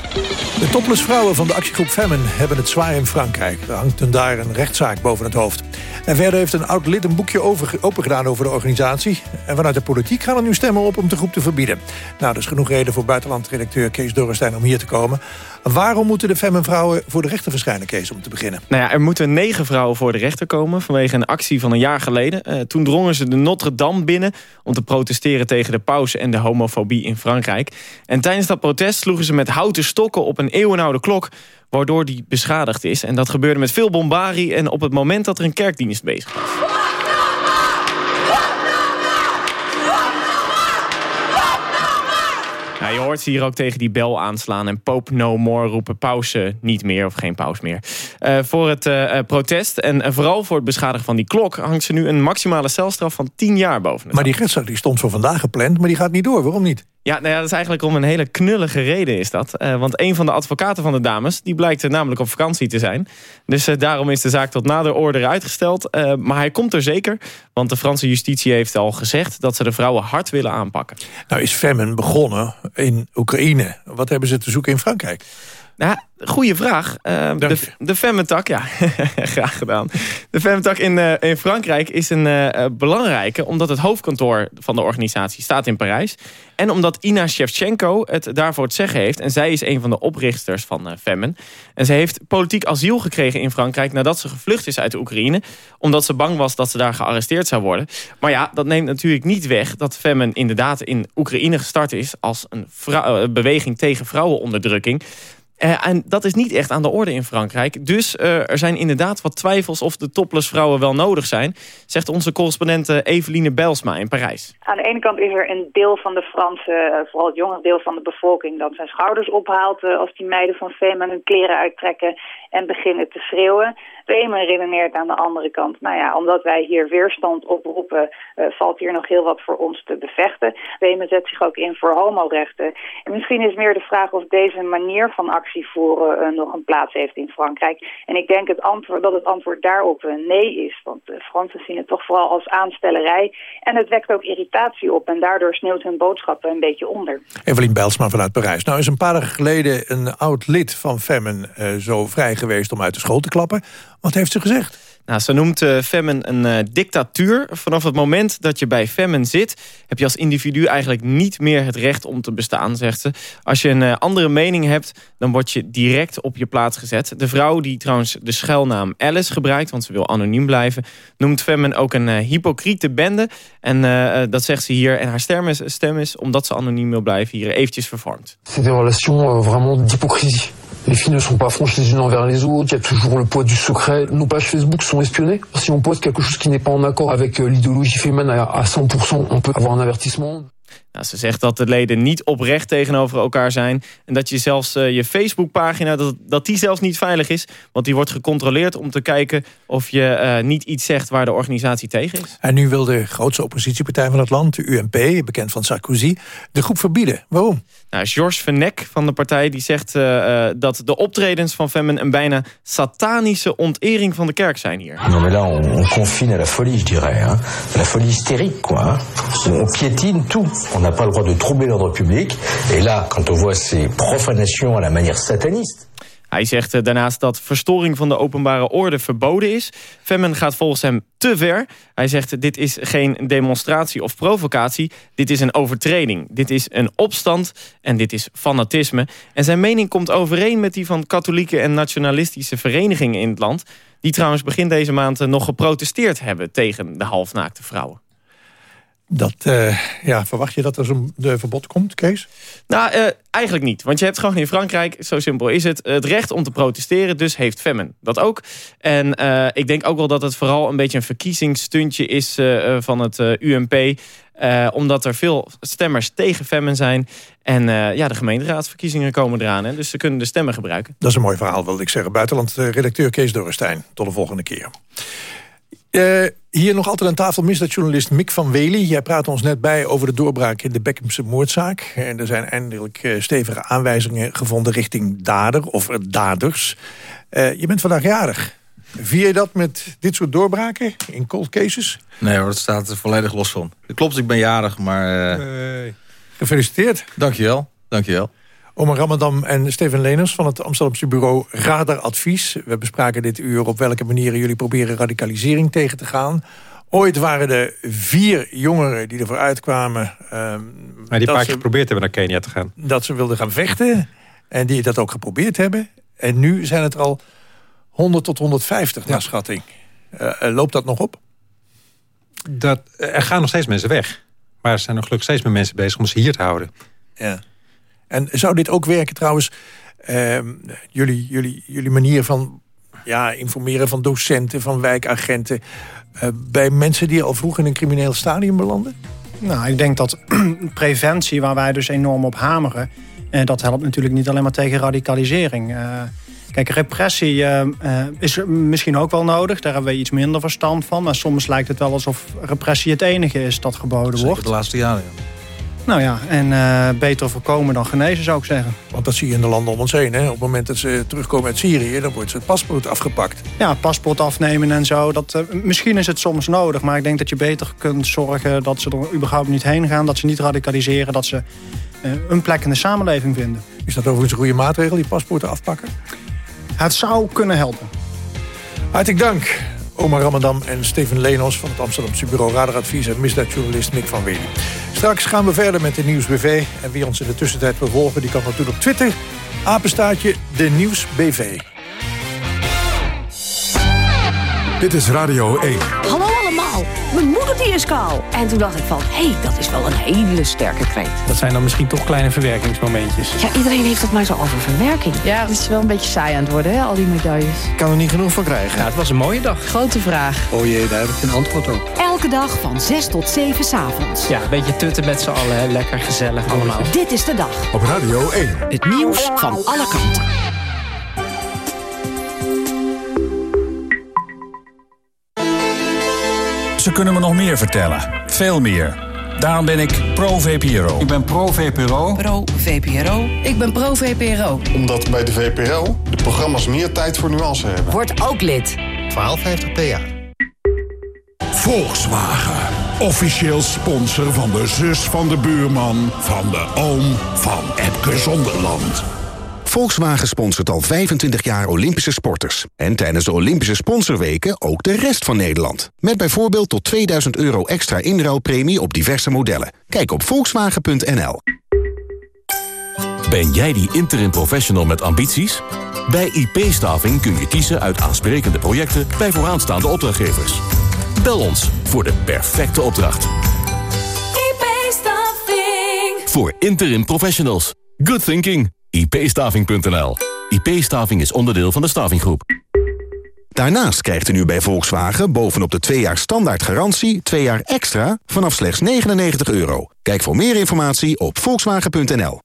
De topless vrouwen van de actiegroep Femmen hebben het zwaar in Frankrijk. Er hangt hun daar een rechtszaak boven het hoofd. En verder heeft een oud lid een boekje over, opengedaan over de organisatie. En vanuit de politiek gaan er nu stemmen op om de groep te verbieden. Nou, dat is genoeg reden voor buitenlandredacteur Kees Dorrestein om hier te komen. Waarom moeten de Femmen-vrouwen voor de rechter verschijnen, Kees, om te beginnen? Nou ja, er moeten negen vrouwen voor de rechter komen... vanwege een actie van een jaar geleden. Uh, toen drongen ze de Notre Dame binnen... om te protesteren tegen de pauze en de homofobie in Frankrijk. En tijdens dat protest sloegen ze met houten stokken op een eeuwenoude klok waardoor die beschadigd is. En dat gebeurde met veel bombarie en op het moment dat er een kerkdienst bezig was. Je hoort ze hier ook tegen die bel aanslaan en Pope no more roepen pauze niet meer of geen pauze meer. Uh, voor het uh, protest en vooral voor het beschadigen van die klok hangt ze nu een maximale celstraf van 10 jaar boven. Maar die rechtszaak die stond voor vandaag gepland, maar die gaat niet door. Waarom niet? Ja, nou ja, dat is eigenlijk om een hele knullige reden is dat. Uh, want een van de advocaten van de dames, die blijkt er namelijk op vakantie te zijn. Dus uh, daarom is de zaak tot nader order uitgesteld. Uh, maar hij komt er zeker, want de Franse justitie heeft al gezegd... dat ze de vrouwen hard willen aanpakken. Nou is Femmen begonnen in Oekraïne. Wat hebben ze te zoeken in Frankrijk? Nou, goede vraag. Uh, de, de Femmetak, ja, graag gedaan. De Femmetak in, uh, in Frankrijk is een uh, belangrijke... omdat het hoofdkantoor van de organisatie staat in Parijs. En omdat Ina Shevchenko het daarvoor het zeggen heeft. En zij is een van de oprichters van Femmen. En ze heeft politiek asiel gekregen in Frankrijk... nadat ze gevlucht is uit de Oekraïne. Omdat ze bang was dat ze daar gearresteerd zou worden. Maar ja, dat neemt natuurlijk niet weg... dat Femmen inderdaad in Oekraïne gestart is... als een beweging tegen vrouwenonderdrukking... Uh, en dat is niet echt aan de orde in Frankrijk. Dus uh, er zijn inderdaad wat twijfels of de topless vrouwen wel nodig zijn... zegt onze correspondent Eveline Belsma in Parijs. Aan de ene kant is er een deel van de Fransen, vooral het jongere deel van de bevolking... dat zijn schouders ophaalt als die meiden van Femen hun kleren uittrekken en beginnen te schreeuwen. Bremen redeneert aan de andere kant, nou ja, omdat wij hier weerstand oproepen, uh, valt hier nog heel wat voor ons te bevechten. Bremen zet zich ook in voor homorechten. En misschien is meer de vraag of deze manier van actie voeren uh, nog een plaats heeft in Frankrijk. En ik denk het antwoord, dat het antwoord daarop uh, nee is, want de Fransen zien het toch vooral als aanstellerij. En het wekt ook irritatie op en daardoor sneeuwt hun boodschappen een beetje onder. Evelien Bijlsma vanuit Parijs. Nou is een paar dagen geleden een oud lid van Femmen zo vrij geweest om uit de school te klappen. Wat heeft ze gezegd? Nou, ze noemt uh, Femmen een uh, dictatuur. Vanaf het moment dat je bij Femmen zit... heb je als individu eigenlijk niet meer het recht om te bestaan, zegt ze. Als je een uh, andere mening hebt, dan word je direct op je plaats gezet. De vrouw die trouwens de schuilnaam Alice gebruikt... want ze wil anoniem blijven... noemt Femmen ook een hypocriete bende. En dat zegt ze hier. En haar stem is, stem is, omdat ze anoniem wil blijven... hier eventjes vervormd. C'est des relations vraiment d'hypocrisie. Les filles ne sont pas franches les unes envers les autres, il y a toujours le poids du secret. Nos pages Facebook sont espionnées. Si on poste quelque chose qui n'est pas en accord avec euh, l'idéologie féminine à 100%, on peut avoir un avertissement. Nou, ze zegt dat de leden niet oprecht tegenover elkaar zijn. En dat je zelfs uh, je Facebookpagina, dat, dat die zelfs niet veilig is. Want die wordt gecontroleerd om te kijken of je uh, niet iets zegt waar de organisatie tegen is. En nu wil de grootste oppositiepartij van het land, de UMP, bekend van Sarkozy, de groep verbieden. Waarom? Nou, Georges Venek van de partij die zegt uh, dat de optredens van Femmen een bijna satanische ontering van de kerk zijn hier. Non mais là on, on confine à la folie, je dirais. Hein. La folie hystérique, quoi. On piétine tout. On n'a pas le droit de troubler l'ordre public. Et là, quand on voit ces profanations à la manière sataniste... Hij zegt eh, daarnaast dat verstoring van de openbare orde verboden is. Femmen gaat volgens hem te ver. Hij zegt dit is geen demonstratie of provocatie. Dit is een overtreding. Dit is een opstand en dit is fanatisme. En zijn mening komt overeen met die van katholieke en nationalistische verenigingen in het land. Die trouwens begin deze maand eh, nog geprotesteerd hebben tegen de halfnaakte vrouwen. Dat, uh, ja, verwacht je dat er zo'n verbod komt, Kees? Nou, uh, eigenlijk niet. Want je hebt gewoon in Frankrijk, zo simpel is het... het recht om te protesteren, dus heeft Femmen dat ook. En uh, ik denk ook wel dat het vooral een beetje een verkiezingsstuntje is van het UMP... omdat er veel stemmers tegen Femmen zijn. En ja, de gemeenteraadsverkiezingen komen eraan. Hè, dus ze kunnen de stemmen gebruiken. Dat is een mooi verhaal, wilde ik zeggen. Buitenland redacteur Kees Dorrestein. Tot de volgende keer. Uh, hier nog altijd aan tafel misdaadjournalist Mick van Wely. Jij praat ons net bij over de doorbraak in de Beckhamse moordzaak. En er zijn eindelijk uh, stevige aanwijzingen gevonden richting dader of daders. Uh, je bent vandaag jarig. Vier je dat met dit soort doorbraken in cold cases? Nee hoor, dat staat er volledig los van. Klopt, ik ben jarig, maar... Gefeliciteerd. Dankjewel, dankjewel. Omar Ramadan en Steven Leners van het Amsterdamse bureau Radar Advies. We bespraken dit uur op welke manieren jullie proberen radicalisering tegen te gaan. Ooit waren er vier jongeren die ervoor uitkwamen... Um, maar die paar keer geprobeerd hebben naar Kenia te gaan. Dat ze wilden gaan vechten en die dat ook geprobeerd hebben. En nu zijn het er al 100 tot 150 naar schatting. Uh, loopt dat nog op? Dat, er gaan nog steeds mensen weg. Maar er zijn nog gelukkig steeds meer mensen bezig om ze hier te houden. Ja. En zou dit ook werken trouwens... Uh, jullie, jullie, jullie manier van ja, informeren van docenten, van wijkagenten... Uh, bij mensen die al vroeg in een crimineel stadium belanden? Nou, ik denk dat preventie, waar wij dus enorm op hameren... Uh, dat helpt natuurlijk niet alleen maar tegen radicalisering... Uh, Kijk, repressie uh, is misschien ook wel nodig. Daar hebben we iets minder verstand van. Maar soms lijkt het wel alsof repressie het enige is dat geboden Zeker wordt. de laatste jaren, ja. Nou ja, en uh, beter voorkomen dan genezen zou ik zeggen. Want dat zie je in de landen om ons heen. Hè? Op het moment dat ze terugkomen uit Syrië, dan wordt ze het paspoort afgepakt. Ja, paspoort afnemen en zo. Dat, uh, misschien is het soms nodig, maar ik denk dat je beter kunt zorgen dat ze er überhaupt niet heen gaan. Dat ze niet radicaliseren, dat ze uh, een plek in de samenleving vinden. Is dat overigens een goede maatregel, die paspoorten afpakken? Het zou kunnen helpen. Hartelijk dank. Omar Ramadan en Steven Lenos van het Amsterdamse bureau Radaradvies... en misdaadjournalist Nick van Wely. Straks gaan we verder met de Nieuwsbv. En wie ons in de tussentijd wil volgen, die kan natuurlijk op Twitter. Apenstaatje de Nieuwsbv. Dit is Radio 1. Hallo allemaal, mijn moeder die is kaal. En toen dacht ik van, hé, hey, dat is wel een hele sterke kreet. Dat zijn dan misschien toch kleine verwerkingsmomentjes. Ja, iedereen heeft het maar zo over verwerking. Ja, het is wel een beetje saai aan het worden, hè, al die medailles. Ik kan er niet genoeg van krijgen. Ja, het was een mooie dag. Grote vraag. Oh jee, daar heb ik een antwoord op. Elke dag van 6 tot 7 s'avonds. Ja, een beetje tutten met z'n allen, hè. lekker gezellig allemaal. Dit is de dag. Op Radio 1. Het nieuws van alle kanten. Ze kunnen me nog meer vertellen. Veel meer. Daarom ben ik pro-VPRO. Ik ben pro-VPRO. Pro-VPRO. Ik ben pro-VPRO. Omdat bij de VPRO de programma's meer tijd voor nuance hebben. Word ook lid. 1250 PA. Volkswagen. Officieel sponsor van de zus van de buurman... van de oom van Epke Zonderland. Volkswagen sponsort al 25 jaar Olympische sporters. En tijdens de Olympische sponsorweken ook de rest van Nederland. Met bijvoorbeeld tot 2000 euro extra inruilpremie op diverse modellen. Kijk op volkswagen.nl. Ben jij die interim professional met ambities? Bij IP-staving kun je kiezen uit aansprekende projecten bij vooraanstaande opdrachtgevers. Bel ons voor de perfecte opdracht. IP-staving. Voor interim professionals. Good thinking ipstaving.nl. IP-staving is onderdeel van de Stavinggroep. Daarnaast krijgt u nu bij Volkswagen bovenop de 2 jaar standaard garantie... 2 jaar extra vanaf slechts 99 euro. Kijk voor meer informatie op volkswagen.nl.